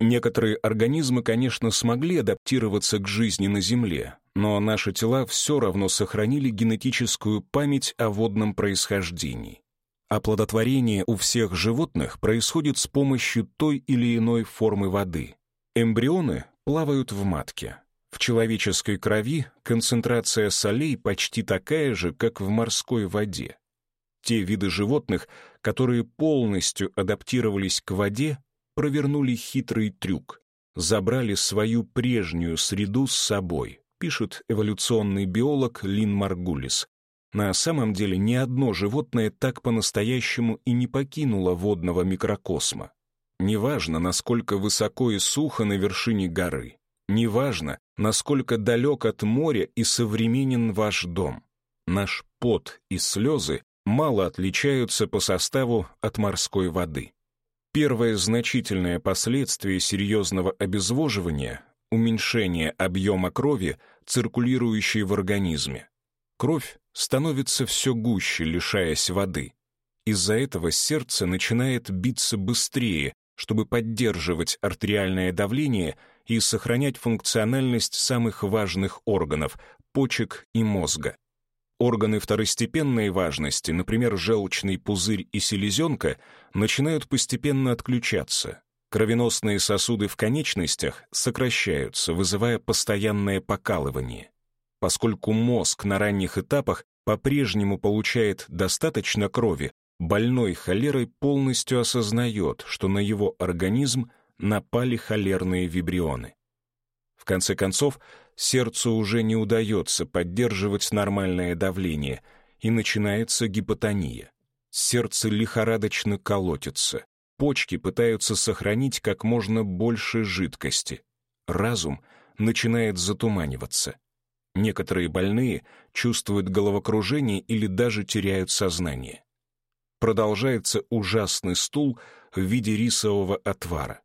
Некоторые организмы, конечно, смогли адаптироваться к жизни на Земле, но наши тела все равно сохранили генетическую память о водном происхождении. Оплодотворение у всех животных происходит с помощью той или иной формы воды. Эмбрионы плавают в матке. В человеческой крови концентрация солей почти такая же, как в морской воде. Те виды животных, которые полностью адаптировались к воде, провернули хитрый трюк, забрали свою прежнюю среду с собой, пишет эволюционный биолог Лин Маргулис. На самом деле ни одно животное так по-настоящему и не покинуло водного микрокосма. Неважно, насколько высоко и сухо на вершине горы, неважно, насколько далек от моря и современен ваш дом. Наш пот и слезы мало отличаются по составу от морской воды. Первое значительное последствие серьезного обезвоживания уменьшение объема крови, циркулирующей в организме. Кровь становится все гуще, лишаясь воды. Из-за этого сердце начинает биться быстрее, чтобы поддерживать артериальное давление и сохранять функциональность самых важных органов — почек и мозга. Органы второстепенной важности, например, желчный пузырь и селезенка, начинают постепенно отключаться. Кровеносные сосуды в конечностях сокращаются, вызывая постоянное покалывание. Поскольку мозг на ранних этапах по-прежнему получает достаточно крови, больной холерой полностью осознает, что на его организм напали холерные вибрионы. В конце концов, сердцу уже не удается поддерживать нормальное давление, и начинается гипотония. Сердце лихорадочно колотится, почки пытаются сохранить как можно больше жидкости. Разум начинает затуманиваться. Некоторые больные чувствуют головокружение или даже теряют сознание. Продолжается ужасный стул в виде рисового отвара.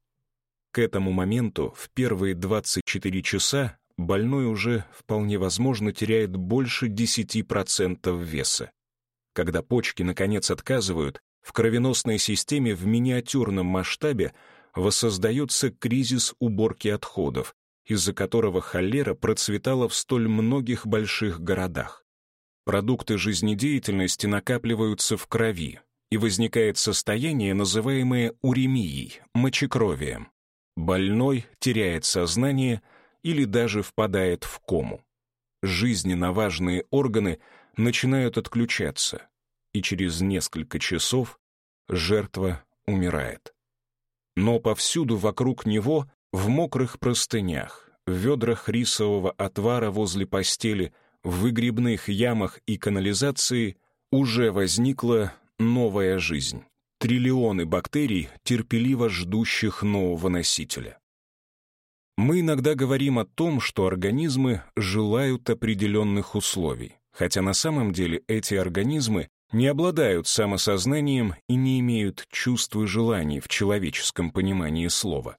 К этому моменту в первые 24 часа больной уже вполне возможно теряет больше 10% веса. Когда почки наконец отказывают, в кровеносной системе в миниатюрном масштабе воссоздается кризис уборки отходов, из-за которого холера процветала в столь многих больших городах. Продукты жизнедеятельности накапливаются в крови, и возникает состояние, называемое уремией, мочекровием. Больной теряет сознание или даже впадает в кому. Жизненно важные органы начинают отключаться, и через несколько часов жертва умирает. Но повсюду вокруг него в мокрых простынях, в ведрах рисового отвара возле постели, в выгребных ямах и канализации уже возникла новая жизнь. Триллионы бактерий, терпеливо ждущих нового носителя. Мы иногда говорим о том, что организмы желают определенных условий, хотя на самом деле эти организмы не обладают самосознанием и не имеют чувств и желаний в человеческом понимании слова.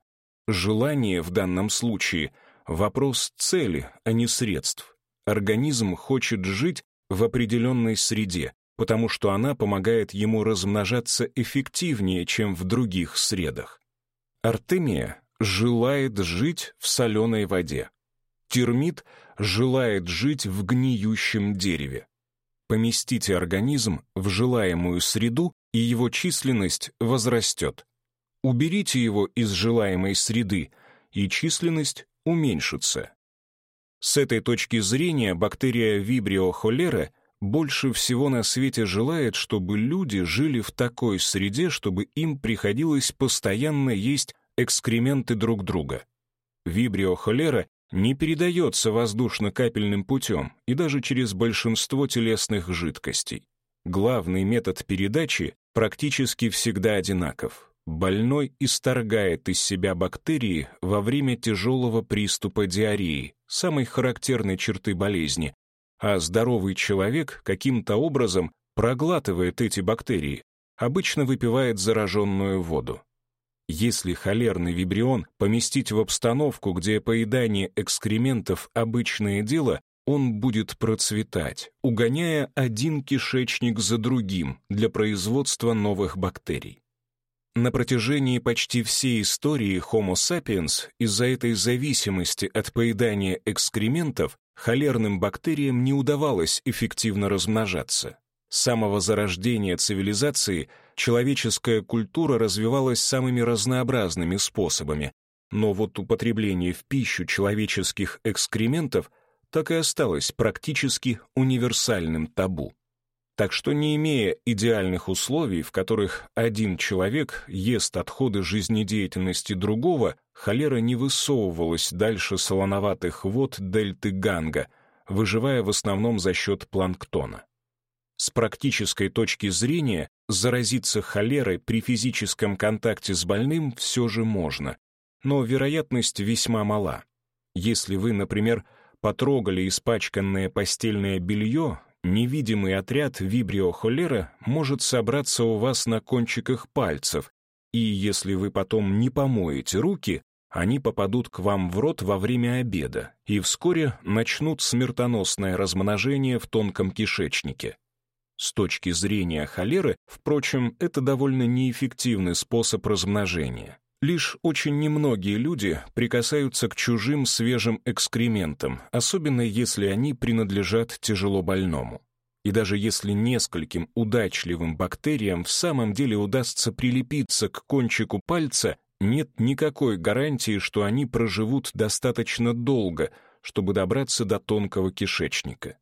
Желание в данном случае — вопрос цели, а не средств. Организм хочет жить в определенной среде, потому что она помогает ему размножаться эффективнее, чем в других средах. Артемия желает жить в соленой воде. Термит желает жить в гниющем дереве. Поместите организм в желаемую среду, и его численность возрастет. Уберите его из желаемой среды, и численность уменьшится. С этой точки зрения бактерия Vibrio cholera больше всего на свете желает, чтобы люди жили в такой среде, чтобы им приходилось постоянно есть экскременты друг друга. Vibrio cholera не передается воздушно-капельным путем и даже через большинство телесных жидкостей. Главный метод передачи практически всегда одинаков больной исторгает из себя бактерии во время тяжелого приступа диареи, самой характерной черты болезни, а здоровый человек каким-то образом проглатывает эти бактерии, обычно выпивает зараженную воду. Если холерный вибрион поместить в обстановку, где поедание экскрементов — обычное дело, он будет процветать, угоняя один кишечник за другим для производства новых бактерий. На протяжении почти всей истории Homo sapiens из-за этой зависимости от поедания экскрементов холерным бактериям не удавалось эффективно размножаться. С самого зарождения цивилизации человеческая культура развивалась самыми разнообразными способами, но вот употребление в пищу человеческих экскрементов так и осталось практически универсальным табу. Так что не имея идеальных условий, в которых один человек ест отходы жизнедеятельности другого, холера не высовывалась дальше солоноватых вод дельты Ганга, выживая в основном за счет планктона. С практической точки зрения заразиться холерой при физическом контакте с больным все же можно, но вероятность весьма мала. Если вы, например, потрогали испачканное постельное белье, невидимый отряд вибриохолера может собраться у вас на кончиках пальцев, и если вы потом не помоете руки, они попадут к вам в рот во время обеда и вскоре начнут смертоносное размножение в тонком кишечнике. С точки зрения холеры, впрочем, это довольно неэффективный способ размножения. Лишь очень немногие люди прикасаются к чужим свежим экскрементам, особенно если они принадлежат тяжело больному. И даже если нескольким удачливым бактериям в самом деле удастся прилепиться к кончику пальца, нет никакой гарантии, что они проживут достаточно долго, чтобы добраться до тонкого кишечника.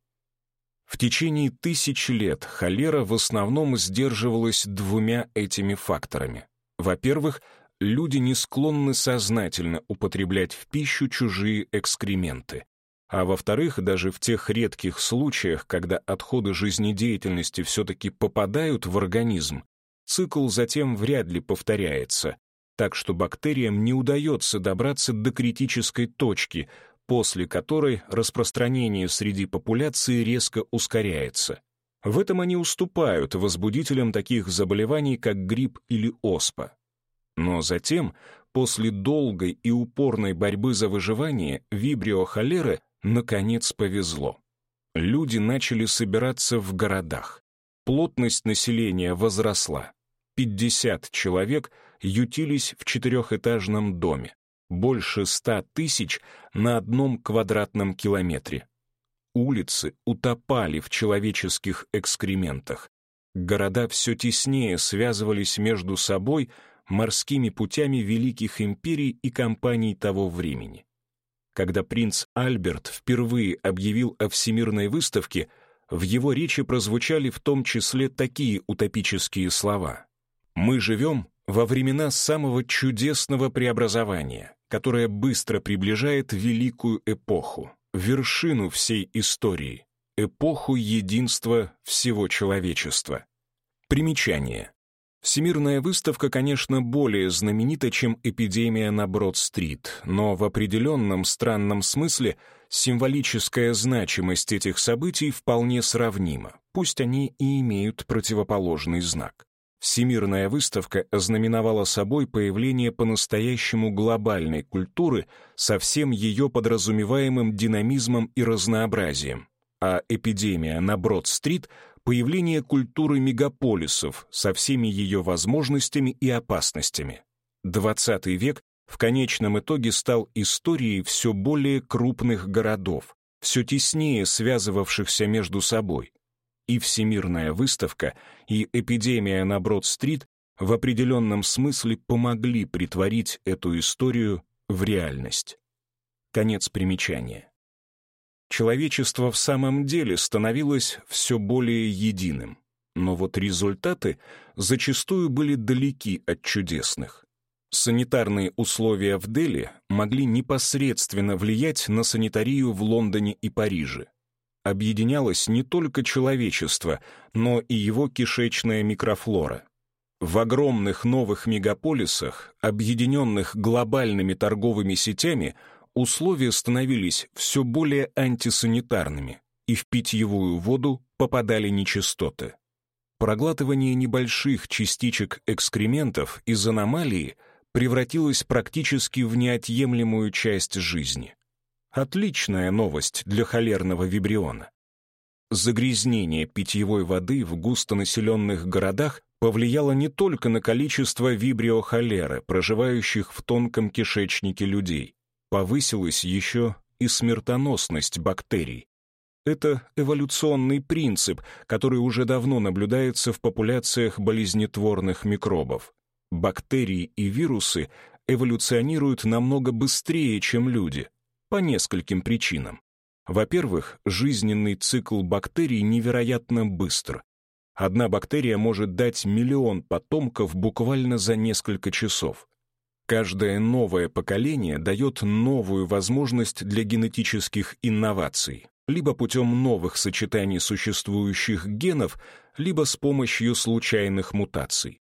В течение тысяч лет холера в основном сдерживалась двумя этими факторами. Во-первых, люди не склонны сознательно употреблять в пищу чужие экскременты. А во-вторых, даже в тех редких случаях, когда отходы жизнедеятельности все-таки попадают в организм, цикл затем вряд ли повторяется, так что бактериям не удается добраться до критической точки, после которой распространение среди популяции резко ускоряется. В этом они уступают возбудителям таких заболеваний, как грипп или оспа. Но затем, после долгой и упорной борьбы за выживание, вибрио холеры наконец повезло. Люди начали собираться в городах. Плотность населения возросла. 50 человек ютились в четырехэтажном доме. Больше ста тысяч на одном квадратном километре. Улицы утопали в человеческих экскрементах. Города все теснее связывались между собой морскими путями великих империй и компаний того времени. Когда принц Альберт впервые объявил о всемирной выставке, в его речи прозвучали в том числе такие утопические слова. Мы живем во времена самого чудесного преобразования, которое быстро приближает великую эпоху, вершину всей истории, эпоху единства всего человечества. Примечание. Всемирная выставка, конечно, более знаменита, чем эпидемия на Брод-стрит, но в определенном странном смысле символическая значимость этих событий вполне сравнима, пусть они и имеют противоположный знак. Всемирная выставка ознаменовала собой появление по-настоящему глобальной культуры со всем ее подразумеваемым динамизмом и разнообразием, а эпидемия на Брод-стрит — появление культуры мегаполисов со всеми ее возможностями и опасностями. XX век в конечном итоге стал историей все более крупных городов, все теснее связывавшихся между собой, и Всемирная выставка, и эпидемия на Брод-стрит в определенном смысле помогли притворить эту историю в реальность. Конец примечания. Человечество в самом деле становилось все более единым, но вот результаты зачастую были далеки от чудесных. Санитарные условия в Дели могли непосредственно влиять на санитарию в Лондоне и Париже объединялось не только человечество, но и его кишечная микрофлора. В огромных новых мегаполисах, объединенных глобальными торговыми сетями, условия становились все более антисанитарными, и в питьевую воду попадали нечистоты. Проглатывание небольших частичек экскрементов из аномалии превратилось практически в неотъемлемую часть жизни. Отличная новость для холерного вибриона. Загрязнение питьевой воды в густонаселенных городах повлияло не только на количество вибриохолеры, проживающих в тонком кишечнике людей. Повысилась еще и смертоносность бактерий. Это эволюционный принцип, который уже давно наблюдается в популяциях болезнетворных микробов. Бактерии и вирусы эволюционируют намного быстрее, чем люди — по нескольким причинам. Во-первых, жизненный цикл бактерий невероятно быстр. Одна бактерия может дать миллион потомков буквально за несколько часов. Каждое новое поколение дает новую возможность для генетических инноваций, либо путем новых сочетаний существующих генов, либо с помощью случайных мутаций.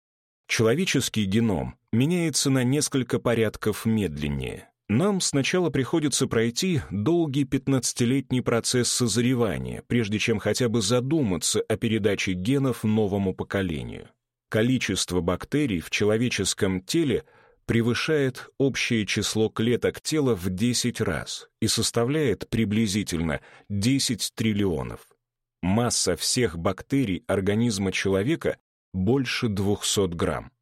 Человеческий геном меняется на несколько порядков медленнее, нам сначала приходится пройти долгий 15-летний процесс созревания, прежде чем хотя бы задуматься о передаче генов новому поколению. Количество бактерий в человеческом теле превышает общее число клеток тела в 10 раз и составляет приблизительно 10 триллионов. Масса всех бактерий организма человека больше 200 грамм.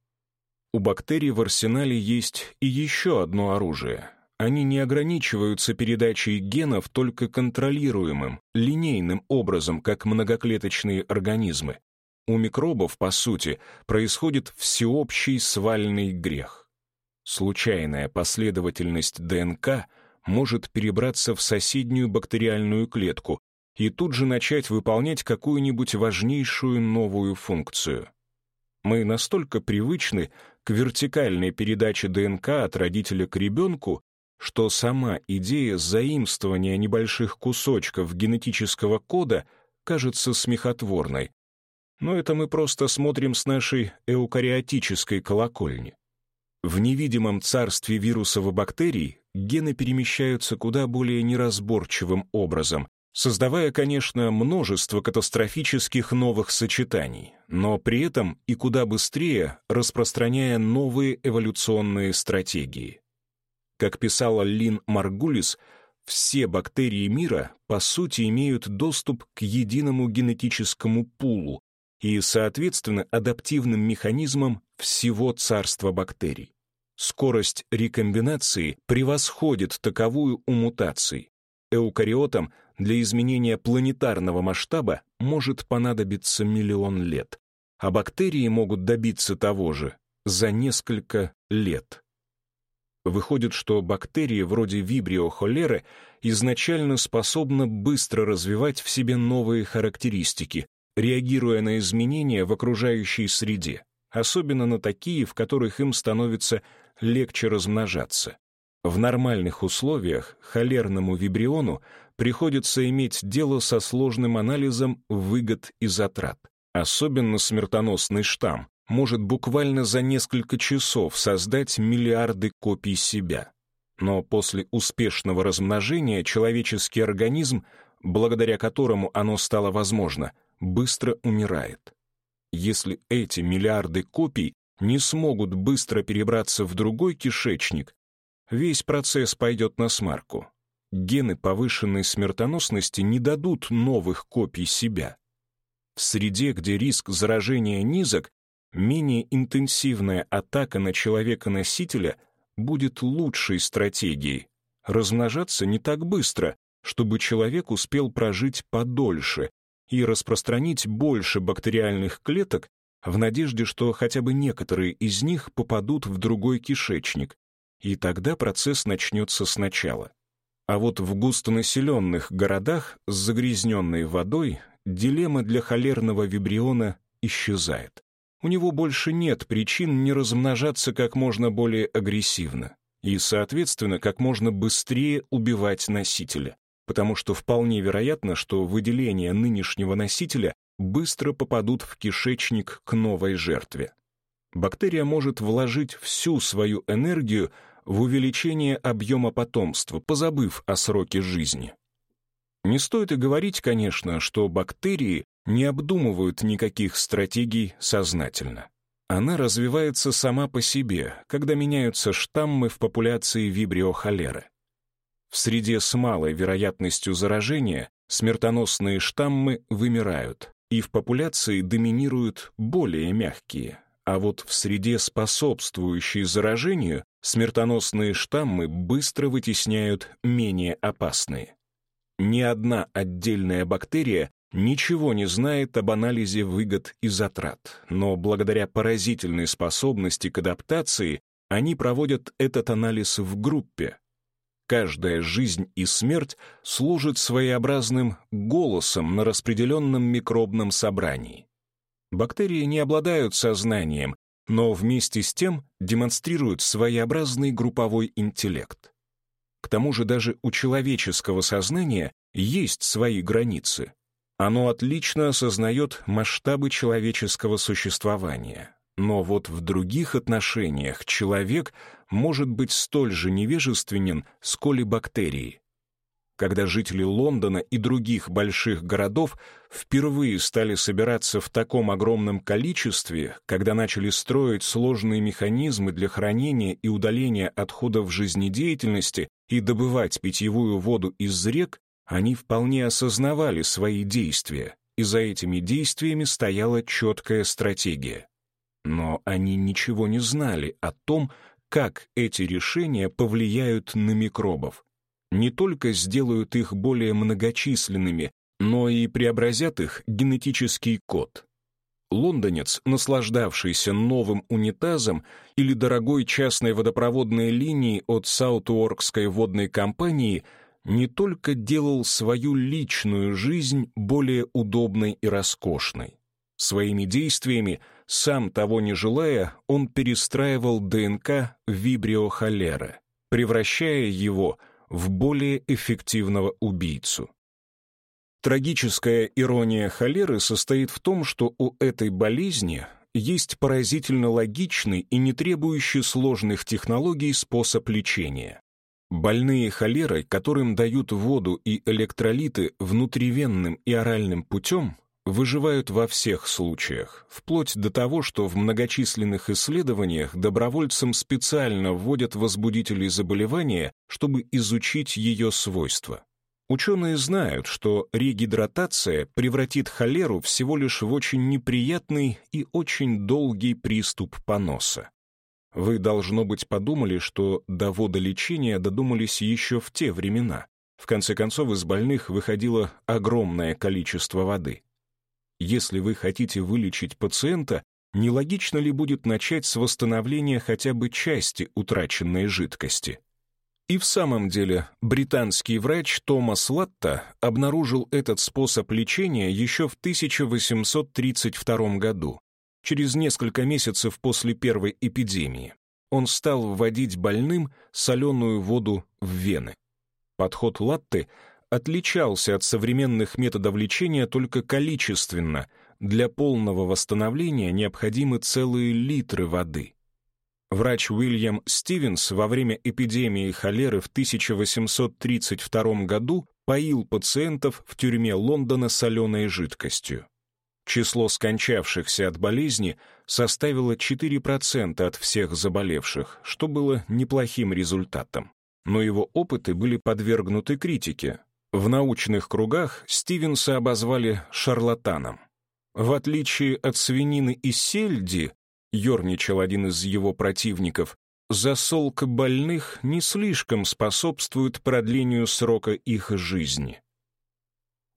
У бактерий в арсенале есть и еще одно оружие. Они не ограничиваются передачей генов только контролируемым, линейным образом, как многоклеточные организмы. У микробов, по сути, происходит всеобщий свальный грех. Случайная последовательность ДНК может перебраться в соседнюю бактериальную клетку и тут же начать выполнять какую-нибудь важнейшую новую функцию. Мы настолько привычны к вертикальной передаче ДНК от родителя к ребенку, что сама идея заимствования небольших кусочков генетического кода кажется смехотворной, но это мы просто смотрим с нашей эукариотической колокольни. В невидимом царстве вирусов и бактерий гены перемещаются куда более неразборчивым образом, создавая, конечно, множество катастрофических новых сочетаний, но при этом и куда быстрее распространяя новые эволюционные стратегии. Как писала Лин Маргулис, все бактерии мира, по сути, имеют доступ к единому генетическому пулу, и, соответственно, адаптивным механизмом всего царства бактерий. Скорость рекомбинации превосходит таковую у мутаций. Эукариотам для изменения планетарного масштаба может понадобиться миллион лет, а бактерии могут добиться того же за несколько лет. Выходит, что бактерии вроде вибрио холеры изначально способны быстро развивать в себе новые характеристики, реагируя на изменения в окружающей среде, особенно на такие, в которых им становится легче размножаться. В нормальных условиях холерному вибриону приходится иметь дело со сложным анализом выгод и затрат. Особенно смертоносный штамм может буквально за несколько часов создать миллиарды копий себя. Но после успешного размножения человеческий организм, благодаря которому оно стало возможно, быстро умирает. Если эти миллиарды копий не смогут быстро перебраться в другой кишечник, весь процесс пойдет на смарку. Гены повышенной смертоносности не дадут новых копий себя. В среде, где риск заражения низок, менее интенсивная атака на человека-носителя будет лучшей стратегией. Размножаться не так быстро, чтобы человек успел прожить подольше и распространить больше бактериальных клеток в надежде, что хотя бы некоторые из них попадут в другой кишечник, и тогда процесс начнется сначала. А вот в густонаселенных городах с загрязненной водой дилемма для холерного вибриона исчезает. У него больше нет причин не размножаться как можно более агрессивно и, соответственно, как можно быстрее убивать носителя потому что вполне вероятно, что выделения нынешнего носителя быстро попадут в кишечник к новой жертве. Бактерия может вложить всю свою энергию в увеличение объема потомства, позабыв о сроке жизни. Не стоит и говорить, конечно, что бактерии не обдумывают никаких стратегий сознательно. Она развивается сама по себе, когда меняются штаммы в популяции вибриохолеры. В среде с малой вероятностью заражения смертоносные штаммы вымирают, и в популяции доминируют более мягкие. А вот в среде, способствующей заражению, смертоносные штаммы быстро вытесняют менее опасные. Ни одна отдельная бактерия ничего не знает об анализе выгод и затрат, но благодаря поразительной способности к адаптации они проводят этот анализ в группе, Каждая жизнь и смерть служит своеобразным голосом на распределенном микробном собрании. Бактерии не обладают сознанием, но вместе с тем демонстрируют своеобразный групповой интеллект. К тому же даже у человеческого сознания есть свои границы. Оно отлично осознает масштабы человеческого существования, но вот в других отношениях человек может быть столь же невежественен, сколь и бактерии. когда жители Лондона и других больших городов впервые стали собираться в таком огромном количестве, когда начали строить сложные механизмы для хранения и удаления отходов жизнедеятельности и добывать питьевую воду из рек, они вполне осознавали свои действия, и за этими действиями стояла четкая стратегия. Но они ничего не знали о том, как эти решения повлияют на микробов. Не только сделают их более многочисленными, но и преобразят их генетический код. Лондонец, наслаждавшийся новым унитазом или дорогой частной водопроводной линией от Саутуоркской водной компании, не только делал свою личную жизнь более удобной и роскошной. Своими действиями сам того не желая, он перестраивал ДНК вибрио холеры, превращая его в более эффективного убийцу. Трагическая ирония холеры состоит в том, что у этой болезни есть поразительно логичный и не требующий сложных технологий способ лечения. Больные холерой, которым дают воду и электролиты внутривенным и оральным путем, выживают во всех случаях, вплоть до того, что в многочисленных исследованиях добровольцам специально вводят возбудители заболевания, чтобы изучить ее свойства. Ученые знают, что регидратация превратит холеру всего лишь в очень неприятный и очень долгий приступ поноса. Вы, должно быть, подумали, что до водолечения додумались еще в те времена. В конце концов, из больных выходило огромное количество воды. Если вы хотите вылечить пациента, нелогично ли будет начать с восстановления хотя бы части утраченной жидкости? И в самом деле, британский врач Томас Латта обнаружил этот способ лечения еще в 1832 году, через несколько месяцев после первой эпидемии. Он стал вводить больным соленую воду в вены. Подход Латты отличался от современных методов лечения только количественно. Для полного восстановления необходимы целые литры воды. Врач Уильям Стивенс во время эпидемии холеры в 1832 году поил пациентов в тюрьме Лондона соленой жидкостью. Число скончавшихся от болезни составило 4% от всех заболевших, что было неплохим результатом. Но его опыты были подвергнуты критике, в научных кругах Стивенса обозвали шарлатаном. В отличие от свинины и сельди, ерничал один из его противников, засолка больных не слишком способствует продлению срока их жизни.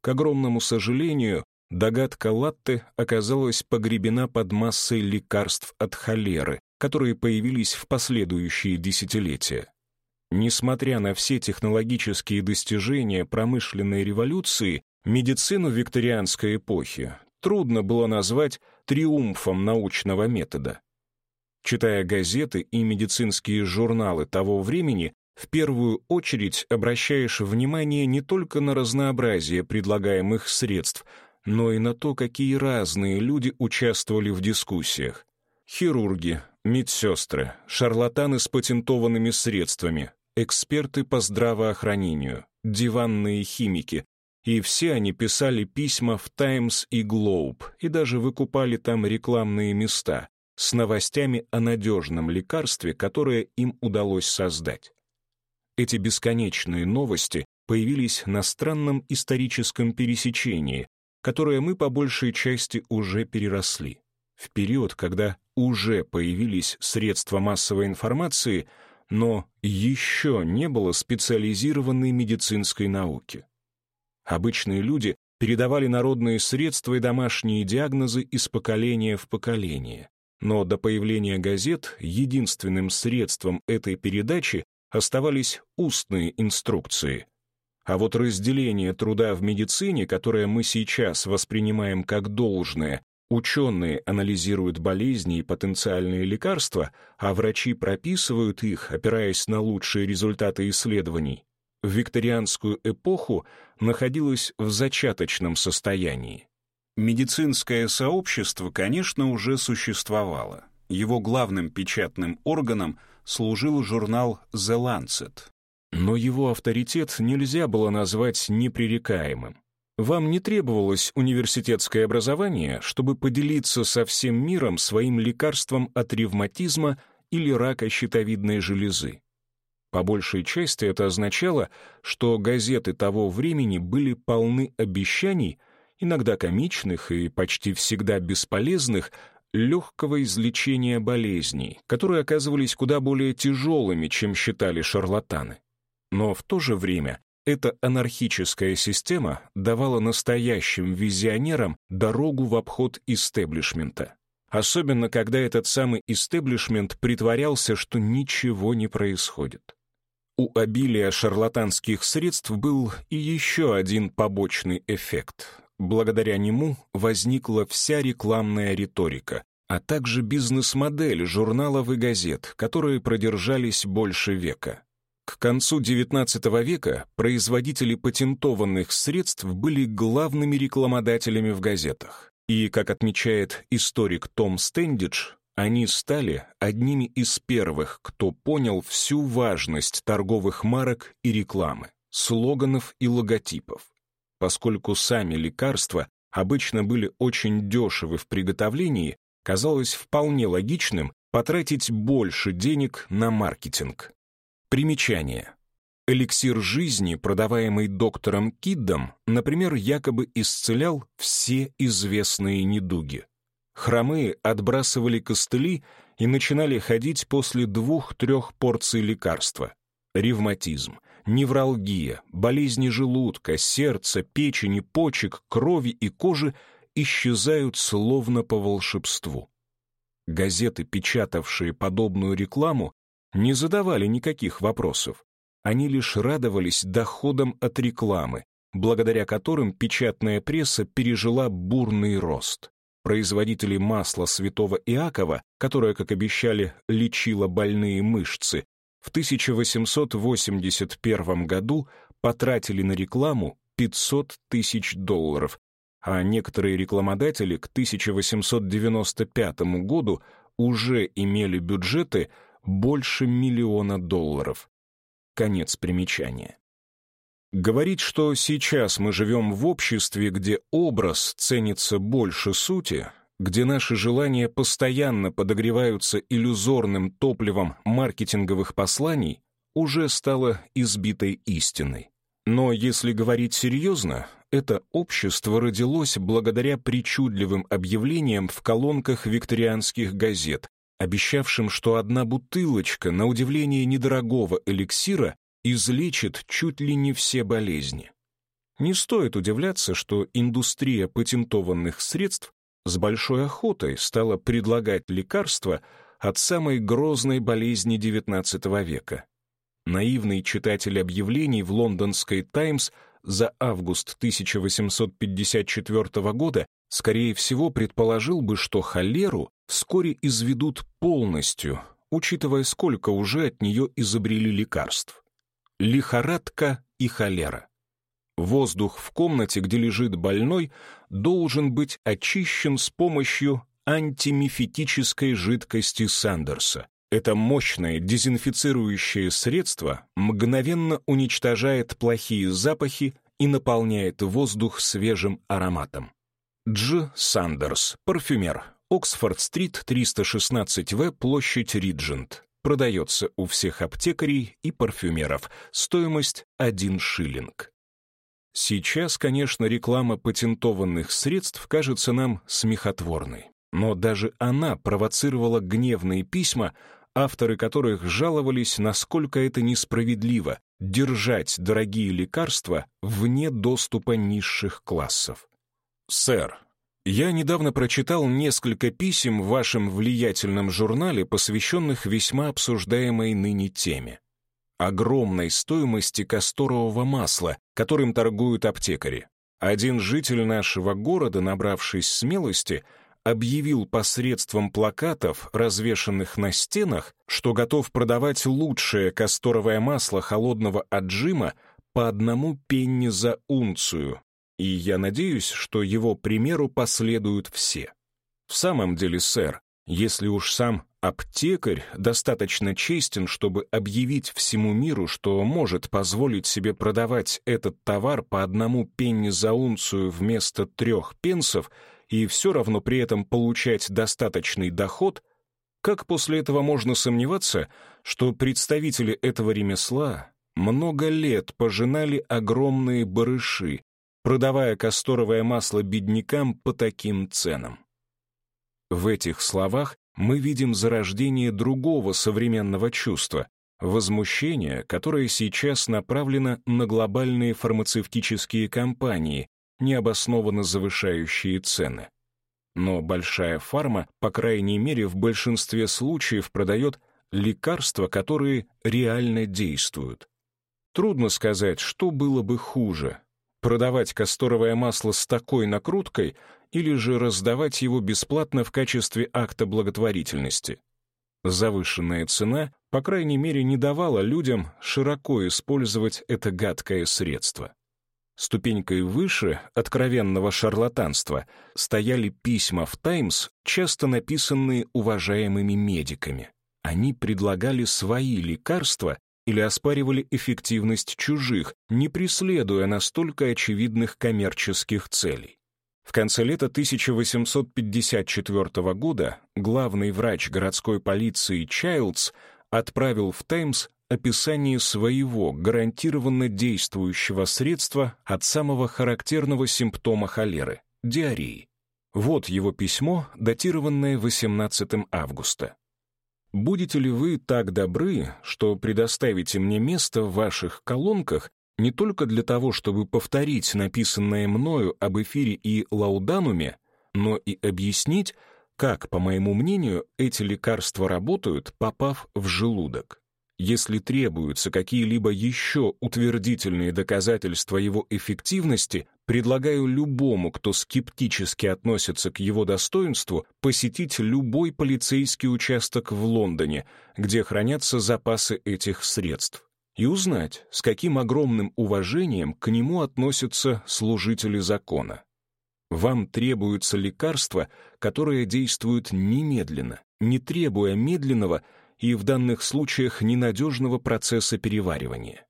К огромному сожалению, догадка Латте оказалась погребена под массой лекарств от холеры, которые появились в последующие десятилетия. Несмотря на все технологические достижения промышленной революции, медицину викторианской эпохи трудно было назвать триумфом научного метода. Читая газеты и медицинские журналы того времени, в первую очередь обращаешь внимание не только на разнообразие предлагаемых средств, но и на то, какие разные люди участвовали в дискуссиях. Хирурги, медсестры, шарлатаны с патентованными средствами, эксперты по здравоохранению, диванные химики, и все они писали письма в «Таймс» и «Глоуб», и даже выкупали там рекламные места с новостями о надежном лекарстве, которое им удалось создать. Эти бесконечные новости появились на странном историческом пересечении, которое мы по большей части уже переросли. В период, когда уже появились средства массовой информации, но еще не было специализированной медицинской науки. Обычные люди передавали народные средства и домашние диагнозы из поколения в поколение. Но до появления газет единственным средством этой передачи оставались устные инструкции. А вот разделение труда в медицине, которое мы сейчас воспринимаем как должное, Ученые анализируют болезни и потенциальные лекарства, а врачи прописывают их, опираясь на лучшие результаты исследований. В викторианскую эпоху находилось в зачаточном состоянии. Медицинское сообщество, конечно, уже существовало. Его главным печатным органом служил журнал The Lancet. но его авторитет нельзя было назвать непререкаемым. Вам не требовалось университетское образование, чтобы поделиться со всем миром своим лекарством от ревматизма или рака щитовидной железы. По большей части это означало, что газеты того времени были полны обещаний, иногда комичных и почти всегда бесполезных, легкого излечения болезней, которые оказывались куда более тяжелыми, чем считали шарлатаны. Но в то же время эта анархическая система давала настоящим визионерам дорогу в обход истеблишмента. Особенно, когда этот самый истеблишмент притворялся, что ничего не происходит. У обилия шарлатанских средств был и еще один побочный эффект. Благодаря нему возникла вся рекламная риторика, а также бизнес-модель журналов и газет, которые продержались больше века. К концу XIX века производители патентованных средств были главными рекламодателями в газетах. И, как отмечает историк Том Стендидж, они стали одними из первых, кто понял всю важность торговых марок и рекламы, слоганов и логотипов. Поскольку сами лекарства обычно были очень дешевы в приготовлении, казалось вполне логичным потратить больше денег на маркетинг. Примечание. Эликсир жизни, продаваемый доктором Киддом, например, якобы исцелял все известные недуги. Хромые отбрасывали костыли и начинали ходить после двух-трех порций лекарства. Ревматизм, невралгия, болезни желудка, сердца, печени, почек, крови и кожи исчезают словно по волшебству. Газеты, печатавшие подобную рекламу, не задавали никаких вопросов. Они лишь радовались доходам от рекламы, благодаря которым печатная пресса пережила бурный рост. Производители масла святого Иакова, которое, как обещали, лечило больные мышцы, в 1881 году потратили на рекламу 500 тысяч долларов, а некоторые рекламодатели к 1895 году уже имели бюджеты больше миллиона долларов. Конец примечания. Говорить, что сейчас мы живем в обществе, где образ ценится больше сути, где наши желания постоянно подогреваются иллюзорным топливом маркетинговых посланий, уже стало избитой истиной. Но если говорить серьезно, это общество родилось благодаря причудливым объявлениям в колонках викторианских газет, обещавшим, что одна бутылочка, на удивление недорогого эликсира, излечит чуть ли не все болезни. Не стоит удивляться, что индустрия патентованных средств с большой охотой стала предлагать лекарства от самой грозной болезни XIX века. Наивный читатель объявлений в лондонской «Таймс» за август 1854 года скорее всего предположил бы, что холеру вскоре изведут полностью, учитывая, сколько уже от нее изобрели лекарств. Лихорадка и холера. Воздух в комнате, где лежит больной, должен быть очищен с помощью антимифетической жидкости Сандерса. Это мощное дезинфицирующее средство мгновенно уничтожает плохие запахи и наполняет воздух свежим ароматом. Дж. Сандерс, парфюмер, Оксфорд-стрит, 316В, площадь Риджент. Продается у всех аптекарей и парфюмеров. Стоимость 1 шиллинг. Сейчас, конечно, реклама патентованных средств кажется нам смехотворной. Но даже она провоцировала гневные письма, авторы которых жаловались, насколько это несправедливо держать дорогие лекарства вне доступа низших классов. «Сэр, я недавно прочитал несколько писем в вашем влиятельном журнале, посвященных весьма обсуждаемой ныне теме. Огромной стоимости касторового масла, которым торгуют аптекари. Один житель нашего города, набравшись смелости, объявил посредством плакатов, развешанных на стенах, что готов продавать лучшее касторовое масло холодного отжима по одному пенни за унцию, и я надеюсь, что его примеру последуют все. В самом деле, сэр, если уж сам Аптекарь достаточно честен, чтобы объявить всему миру, что может позволить себе продавать этот товар по одному пенни за унцию вместо трех пенсов и все равно при этом получать достаточный доход, как после этого можно сомневаться, что представители этого ремесла много лет пожинали огромные барыши, продавая касторовое масло беднякам по таким ценам? В этих словах мы видим зарождение другого современного чувства — возмущение, которое сейчас направлено на глобальные фармацевтические компании, необоснованно завышающие цены. Но большая фарма, по крайней мере, в большинстве случаев продает лекарства, которые реально действуют. Трудно сказать, что было бы хуже — продавать касторовое масло с такой накруткой или же раздавать его бесплатно в качестве акта благотворительности. Завышенная цена, по крайней мере, не давала людям широко использовать это гадкое средство. Ступенькой выше откровенного шарлатанства стояли письма в «Таймс», часто написанные уважаемыми медиками. Они предлагали свои лекарства или оспаривали эффективность чужих, не преследуя настолько очевидных коммерческих целей. В конце лета 1854 года главный врач городской полиции Чайлдс отправил в «Таймс» описание своего гарантированно действующего средства от самого характерного симптома холеры — диареи. Вот его письмо, датированное 18 августа. «Будете ли вы так добры, что предоставите мне место в ваших колонках не только для того, чтобы повторить написанное мною об эфире и лаудануме, но и объяснить, как, по моему мнению, эти лекарства работают, попав в желудок. Если требуются какие-либо еще утвердительные доказательства его эффективности, предлагаю любому, кто скептически относится к его достоинству, посетить любой полицейский участок в Лондоне, где хранятся запасы этих средств и узнать, с каким огромным уважением к нему относятся служители закона. Вам требуются лекарства, которые действуют немедленно, не требуя медленного и в данных случаях ненадежного процесса переваривания.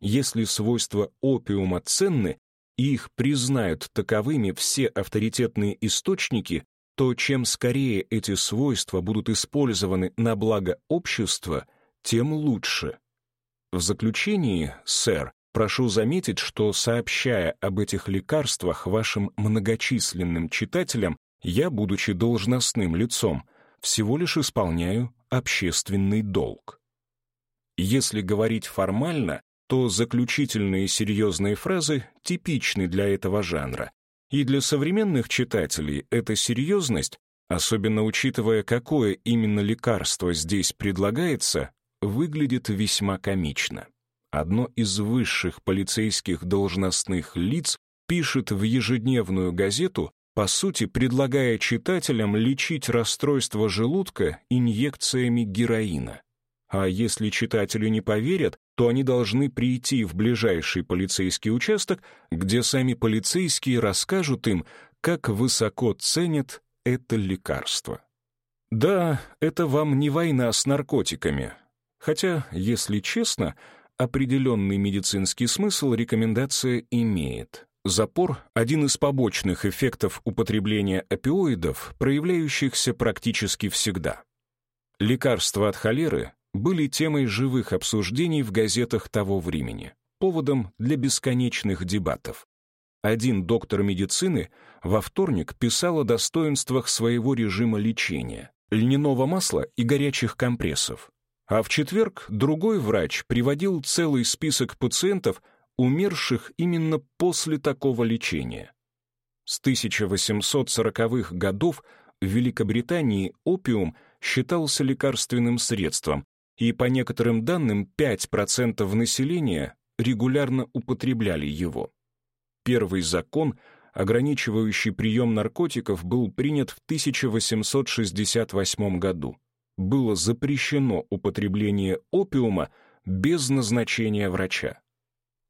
Если свойства опиума ценны, их признают таковыми все авторитетные источники, то чем скорее эти свойства будут использованы на благо общества, тем лучше. В заключении, сэр, прошу заметить, что, сообщая об этих лекарствах вашим многочисленным читателям, я, будучи должностным лицом, всего лишь исполняю общественный долг. Если говорить формально, то заключительные серьезные фразы типичны для этого жанра, и для современных читателей эта серьезность, особенно учитывая, какое именно лекарство здесь предлагается, выглядит весьма комично. Одно из высших полицейских должностных лиц пишет в ежедневную газету, по сути предлагая читателям лечить расстройство желудка инъекциями героина. А если читатели не поверят, то они должны прийти в ближайший полицейский участок, где сами полицейские расскажут им, как высоко ценят это лекарство. Да, это вам не война с наркотиками, Хотя, если честно, определенный медицинский смысл рекомендация имеет. Запор — один из побочных эффектов употребления опиоидов, проявляющихся практически всегда. Лекарства от холеры были темой живых обсуждений в газетах того времени, поводом для бесконечных дебатов. Один доктор медицины во вторник писал о достоинствах своего режима лечения, льняного масла и горячих компрессов, а в четверг другой врач приводил целый список пациентов, умерших именно после такого лечения. С 1840-х годов в Великобритании опиум считался лекарственным средством, и по некоторым данным 5% населения регулярно употребляли его. Первый закон, ограничивающий прием наркотиков, был принят в 1868 году было запрещено употребление опиума без назначения врача.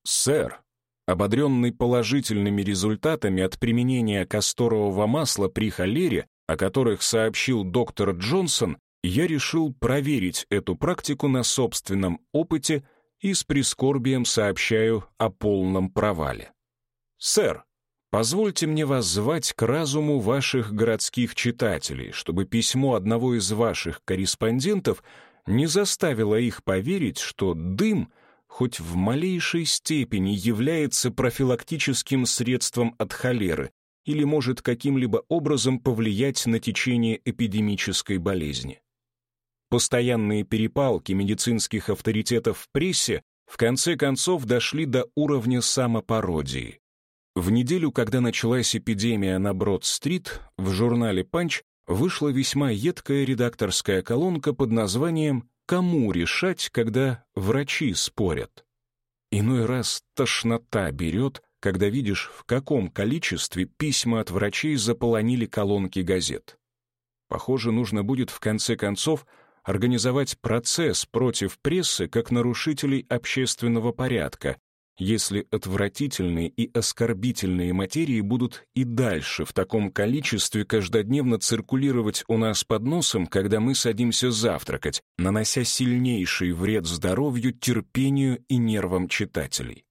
Сэр, ободренный положительными результатами от применения касторового масла при холере, о которых сообщил доктор Джонсон, я решил проверить эту практику на собственном опыте и с прискорбием сообщаю о полном провале. «Сэр, позвольте мне вас звать к разуму ваших городских читателей, чтобы письмо одного из ваших корреспондентов не заставило их поверить, что дым хоть в малейшей степени является профилактическим средством от холеры или может каким-либо образом повлиять на течение эпидемической болезни. Постоянные перепалки медицинских авторитетов в прессе в конце концов дошли до уровня самопародии. В неделю, когда началась эпидемия на Брод-стрит, в журнале «Панч» вышла весьма едкая редакторская колонка под названием «Кому решать, когда врачи спорят?» Иной раз тошнота берет, когда видишь, в каком количестве письма от врачей заполонили колонки газет. Похоже, нужно будет в конце концов организовать процесс против прессы как нарушителей общественного порядка, если отвратительные и оскорбительные материи будут и дальше в таком количестве каждодневно циркулировать у нас под носом, когда мы садимся завтракать, нанося сильнейший вред здоровью, терпению и нервам читателей.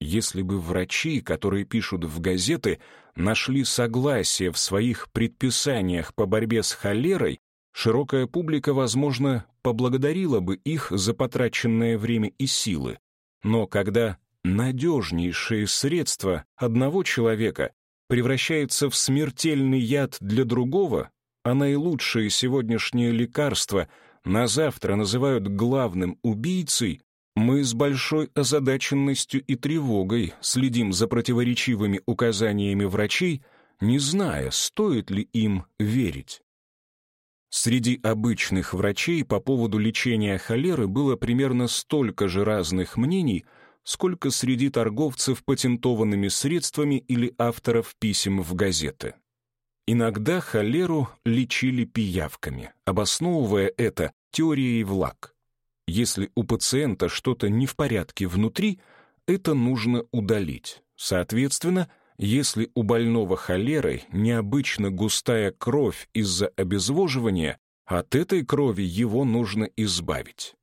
Если бы врачи, которые пишут в газеты, нашли согласие в своих предписаниях по борьбе с холерой, широкая публика, возможно, поблагодарила бы их за потраченное время и силы. Но когда надежнейшее средство одного человека превращается в смертельный яд для другого, а наилучшее сегодняшнее лекарство на завтра называют главным убийцей, мы с большой озадаченностью и тревогой следим за противоречивыми указаниями врачей, не зная, стоит ли им верить. Среди обычных врачей по поводу лечения холеры было примерно столько же разных мнений, сколько среди торговцев патентованными средствами или авторов писем в газеты. Иногда холеру лечили пиявками, обосновывая это теорией влаг. Если у пациента что-то не в порядке внутри, это нужно удалить. Соответственно, если у больного холерой необычно густая кровь из-за обезвоживания, от этой крови его нужно избавить.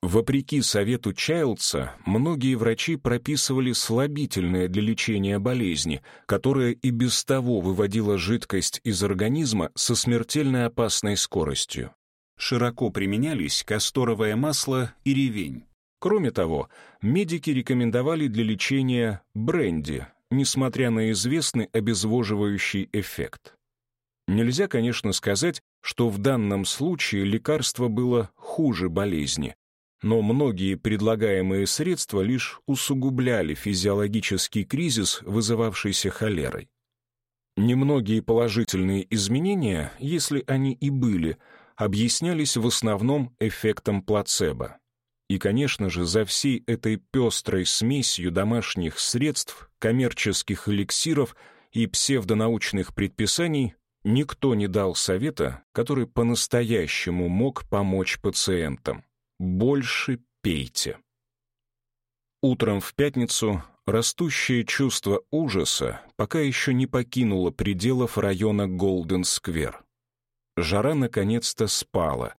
Вопреки совету Чайлдса, многие врачи прописывали слабительное для лечения болезни, которое и без того выводило жидкость из организма со смертельно опасной скоростью. Широко применялись касторовое масло и ревень. Кроме того, медики рекомендовали для лечения бренди, несмотря на известный обезвоживающий эффект. Нельзя, конечно, сказать, что в данном случае лекарство было хуже болезни, но многие предлагаемые средства лишь усугубляли физиологический кризис, вызывавшийся холерой. Немногие положительные изменения, если они и были, объяснялись в основном эффектом плацебо. И, конечно же, за всей этой пестрой смесью домашних средств, коммерческих эликсиров и псевдонаучных предписаний никто не дал совета, который по-настоящему мог помочь пациентам. Больше пейте. Утром в пятницу растущее чувство ужаса пока еще не покинуло пределов района Голден-сквер. Жара наконец-то спала,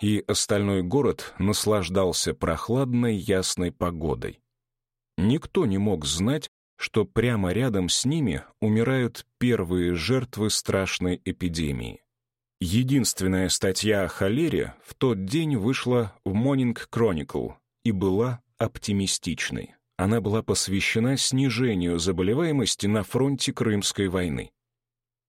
и остальной город наслаждался прохладной ясной погодой. Никто не мог знать, что прямо рядом с ними умирают первые жертвы страшной эпидемии. Единственная статья о холере в тот день вышла в Morning Chronicle и была оптимистичной. Она была посвящена снижению заболеваемости на фронте Крымской войны.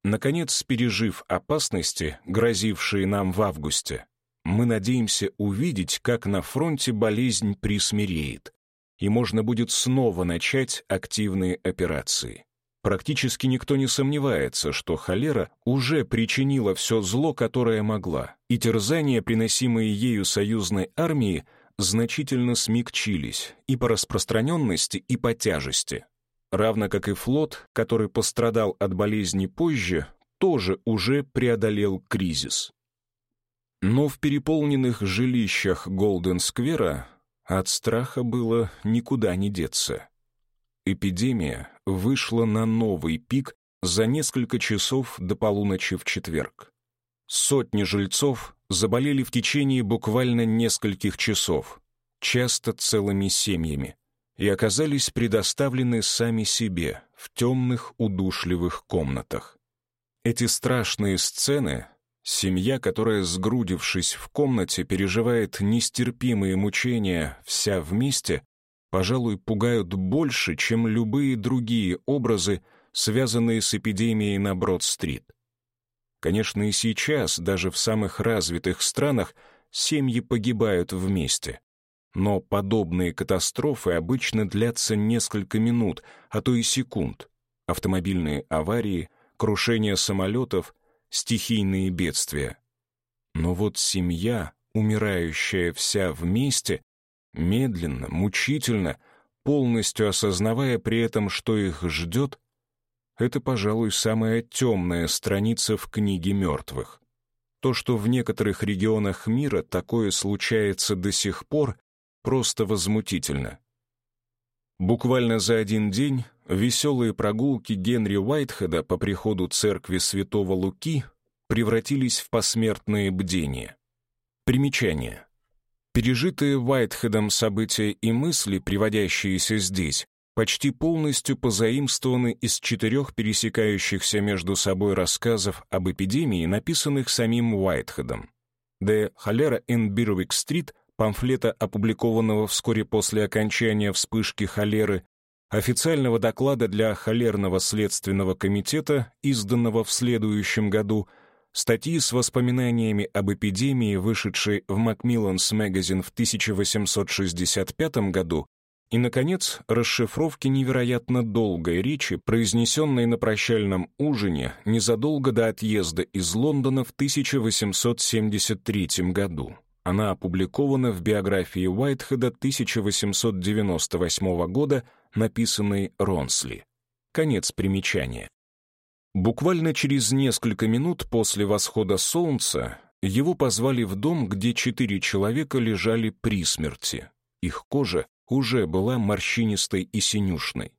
Наконец, пережив опасности, грозившие нам в августе, мы надеемся увидеть, как на фронте болезнь присмиреет, и можно будет снова начать активные операции. Практически никто не сомневается, что холера уже причинила все зло, которое могла, и терзания, приносимые ею союзной армии, значительно смягчились и по распространенности, и по тяжести. Равно как и флот, который пострадал от болезни позже, тоже уже преодолел кризис. Но в переполненных жилищах Голден-сквера от страха было никуда не деться. Эпидемия вышла на новый пик за несколько часов до полуночи в четверг. Сотни жильцов заболели в течение буквально нескольких часов, часто целыми семьями, и оказались предоставлены сами себе в темных удушливых комнатах. Эти страшные сцены Семья, которая, сгрудившись в комнате, переживает нестерпимые мучения вся вместе, пожалуй, пугают больше, чем любые другие образы, связанные с эпидемией на Брод-стрит. Конечно, и сейчас, даже в самых развитых странах, семьи погибают вместе. Но подобные катастрофы обычно длятся несколько минут, а то и секунд. Автомобильные аварии, крушение самолетов — стихийные бедствия. Но вот семья, умирающая вся вместе, медленно, мучительно, полностью осознавая при этом, что их ждет, это, пожалуй, самая темная страница в книге мертвых. То, что в некоторых регионах мира такое случается до сих пор, просто возмутительно. Буквально за один день веселые прогулки Генри Уайтхеда по приходу церкви святого Луки превратились в посмертные бдения. Примечание. Пережитые Уайтхедом события и мысли, приводящиеся здесь, почти полностью позаимствованы из четырех пересекающихся между собой рассказов об эпидемии, написанных самим Уайтхедом. «The Cholera in Street» памфлета, опубликованного вскоре после окончания вспышки холеры, официального доклада для холерного следственного комитета, изданного в следующем году, статьи с воспоминаниями об эпидемии, вышедшей в Macmillan's Magazine в 1865 году, и, наконец, расшифровки невероятно долгой речи, произнесенной на прощальном ужине незадолго до отъезда из Лондона в 1873 году. Она опубликована в биографии Уайтхеда 1898 года, написанной Ронсли. Конец примечания. Буквально через несколько минут после восхода солнца его позвали в дом, где четыре человека лежали при смерти. Их кожа уже была морщинистой и синюшной.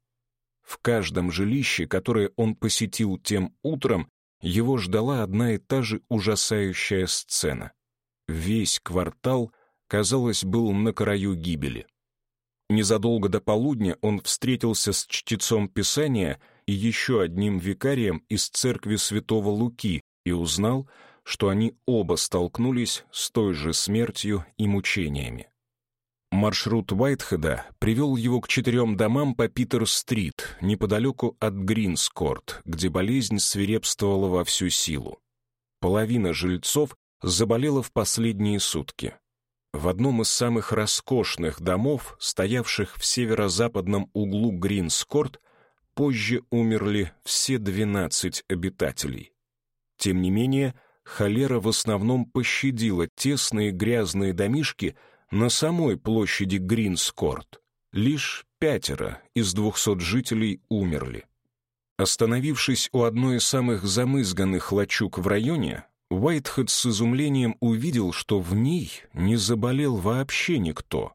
В каждом жилище, которое он посетил тем утром, его ждала одна и та же ужасающая сцена весь квартал, казалось, был на краю гибели. Незадолго до полудня он встретился с чтецом Писания и еще одним викарием из церкви святого Луки и узнал, что они оба столкнулись с той же смертью и мучениями. Маршрут Уайтхеда привел его к четырем домам по Питер-стрит, неподалеку от Гринскорт, где болезнь свирепствовала во всю силу. Половина жильцов заболела в последние сутки. В одном из самых роскошных домов, стоявших в северо-западном углу Гринскорт, позже умерли все 12 обитателей. Тем не менее, холера в основном пощадила тесные грязные домишки на самой площади Гринскорт. Лишь пятеро из двухсот жителей умерли. Остановившись у одной из самых замызганных лачуг в районе, Уайтхед с изумлением увидел, что в ней не заболел вообще никто.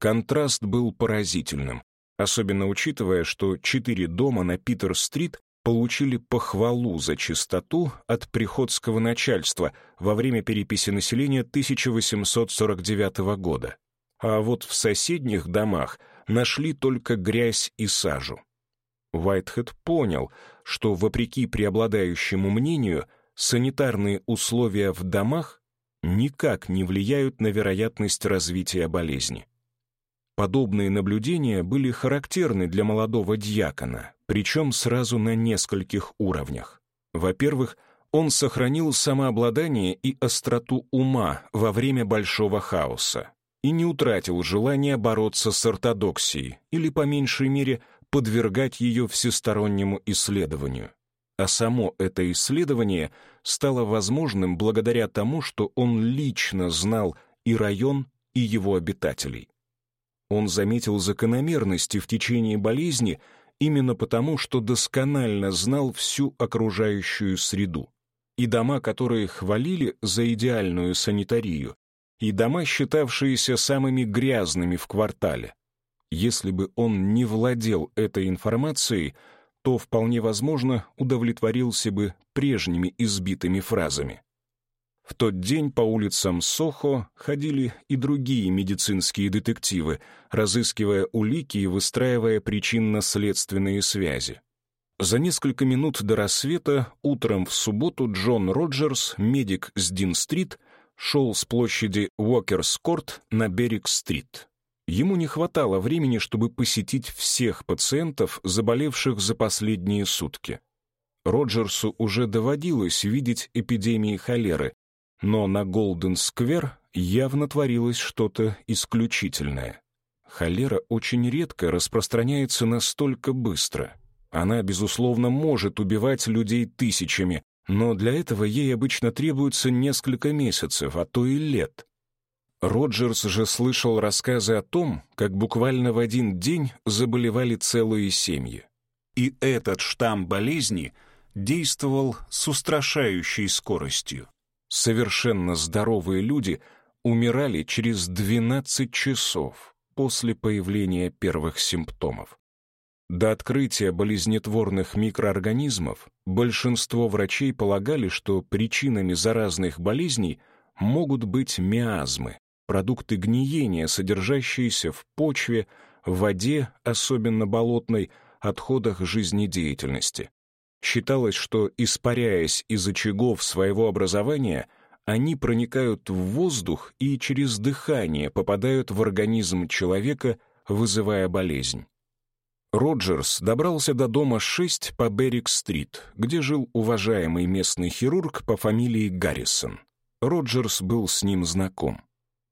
Контраст был поразительным, особенно учитывая, что четыре дома на Питер-стрит получили похвалу за чистоту от приходского начальства во время переписи населения 1849 года. А вот в соседних домах нашли только грязь и сажу. Уайтхед понял, что, вопреки преобладающему мнению, санитарные условия в домах никак не влияют на вероятность развития болезни. Подобные наблюдения были характерны для молодого дьякона, причем сразу на нескольких уровнях. Во-первых, он сохранил самообладание и остроту ума во время большого хаоса и не утратил желания бороться с ортодоксией или, по меньшей мере, подвергать ее всестороннему исследованию а само это исследование стало возможным благодаря тому, что он лично знал и район, и его обитателей. Он заметил закономерности в течение болезни именно потому, что досконально знал всю окружающую среду. И дома, которые хвалили за идеальную санитарию, и дома, считавшиеся самыми грязными в квартале. Если бы он не владел этой информацией, то вполне возможно удовлетворился бы прежними избитыми фразами. В тот день по улицам Сохо ходили и другие медицинские детективы, разыскивая улики и выстраивая причинно-следственные связи. За несколько минут до рассвета утром в субботу Джон Роджерс, медик с Дин-стрит, шел с площади Уокерс-Корт на Бервик-стрит. Ему не хватало времени, чтобы посетить всех пациентов, заболевших за последние сутки. Роджерсу уже доводилось видеть эпидемии холеры, но на Голден-сквер явно творилось что-то исключительное. Холера очень редко распространяется настолько быстро. Она, безусловно, может убивать людей тысячами, но для этого ей обычно требуется несколько месяцев, а то и лет. Роджерс же слышал рассказы о том, как буквально в один день заболевали целые семьи. И этот штамм болезни действовал с устрашающей скоростью. Совершенно здоровые люди умирали через 12 часов после появления первых симптомов. До открытия болезнетворных микроорганизмов большинство врачей полагали, что причинами заразных болезней могут быть миазмы, продукты гниения, содержащиеся в почве, в воде, особенно болотной, отходах жизнедеятельности. Считалось, что, испаряясь из очагов своего образования, они проникают в воздух и через дыхание попадают в организм человека, вызывая болезнь. Роджерс добрался до дома 6 по Беррик-стрит, где жил уважаемый местный хирург по фамилии Гаррисон. Роджерс был с ним знаком.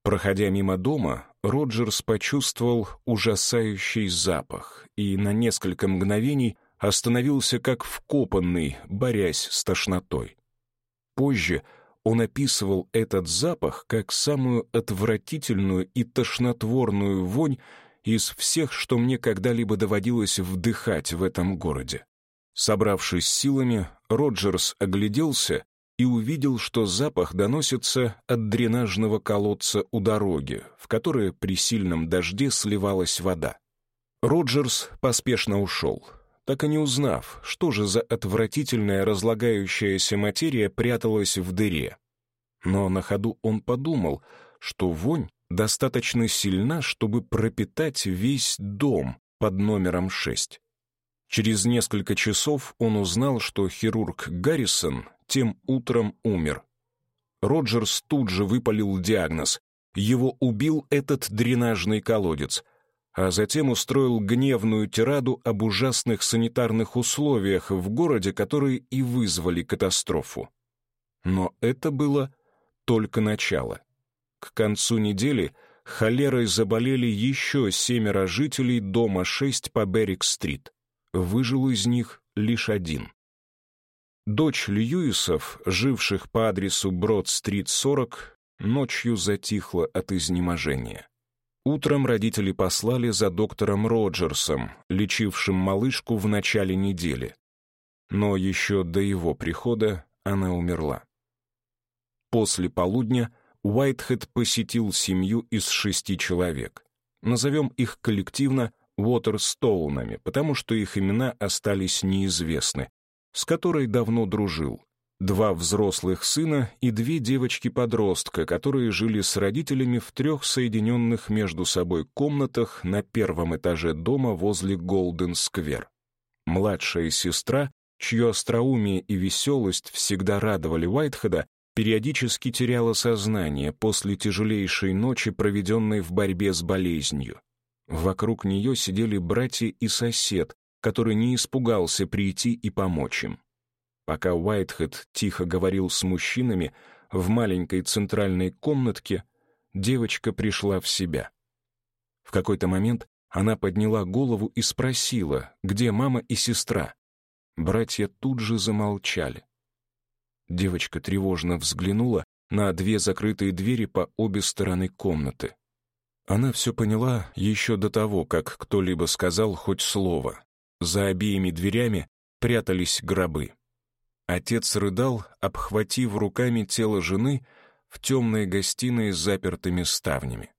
Проходя мимо дома, Роджерс почувствовал ужасающий запах и на несколько мгновений остановился как вкопанный, борясь с тошнотой. Позже он описывал этот запах как самую отвратительную и тошнотворную вонь из всех, что мне когда-либо доводилось вдыхать в этом городе. Собравшись силами, Роджерс огляделся и увидел, что запах доносится от дренажного колодца у дороги, в которое при сильном дожде сливалась вода. Роджерс поспешно ушел так и не узнав, что же за отвратительная разлагающаяся материя пряталась в дыре. Но на ходу он подумал, что вонь достаточно сильна, чтобы пропитать весь дом под номером 6. Через несколько часов он узнал, что хирург Гаррисон тем утром умер. Роджерс тут же выпалил диагноз. Его убил этот дренажный колодец — а затем устроил гневную тираду об ужасных санитарных условиях в городе, которые и вызвали катастрофу. Но это было только начало. К концу недели холерой заболели еще семеро жителей дома 6 по Беррик-стрит. Выжил из них лишь один. Дочь Льюисов, живших по адресу Брод-стрит 40, ночью затихла от изнеможения. Утром родители послали за доктором Роджерсом, лечившим малышку в начале недели. Но еще до его прихода она умерла. После полудня Уайтхед посетил семью из шести человек. Назовем их коллективно Уотерстоунами, потому что их имена остались неизвестны, с которой давно дружил, два взрослых сына и две девочки-подростка, которые жили с родителями в трех соединенных между собой комнатах на первом этаже дома возле Голден-сквер. Младшая сестра, чье остроумие и веселость всегда радовали Уайтхеда, периодически теряла сознание после тяжелейшей ночи, проведенной в борьбе с болезнью. Вокруг нее сидели братья и сосед, который не испугался прийти и помочь им. Пока Уайтхед тихо говорил с мужчинами в маленькой центральной комнатке, девочка пришла в себя. В какой-то момент она подняла голову и спросила, где мама и сестра. Братья тут же замолчали. Девочка тревожно взглянула на две закрытые двери по обе стороны комнаты. Она все поняла еще до того, как кто-либо сказал хоть слово. За обеими дверями прятались гробы. Отец рыдал, обхватив руками тело жены в темной гостиной с запертыми ставнями.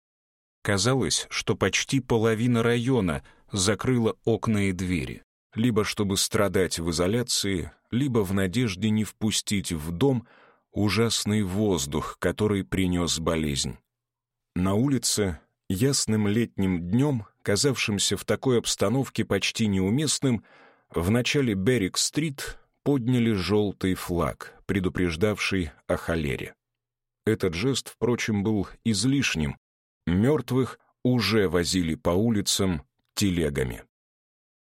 Казалось, что почти половина района закрыла окна и двери, либо чтобы страдать в изоляции, либо в надежде не впустить в дом ужасный воздух, который принес болезнь. На улице, ясным летним днем, казавшимся в такой обстановке почти неуместным, в начале Беррик-стрит подняли желтый флаг, предупреждавший о холере. Этот жест, впрочем, был излишним. Мертвых уже возили по улицам телегами.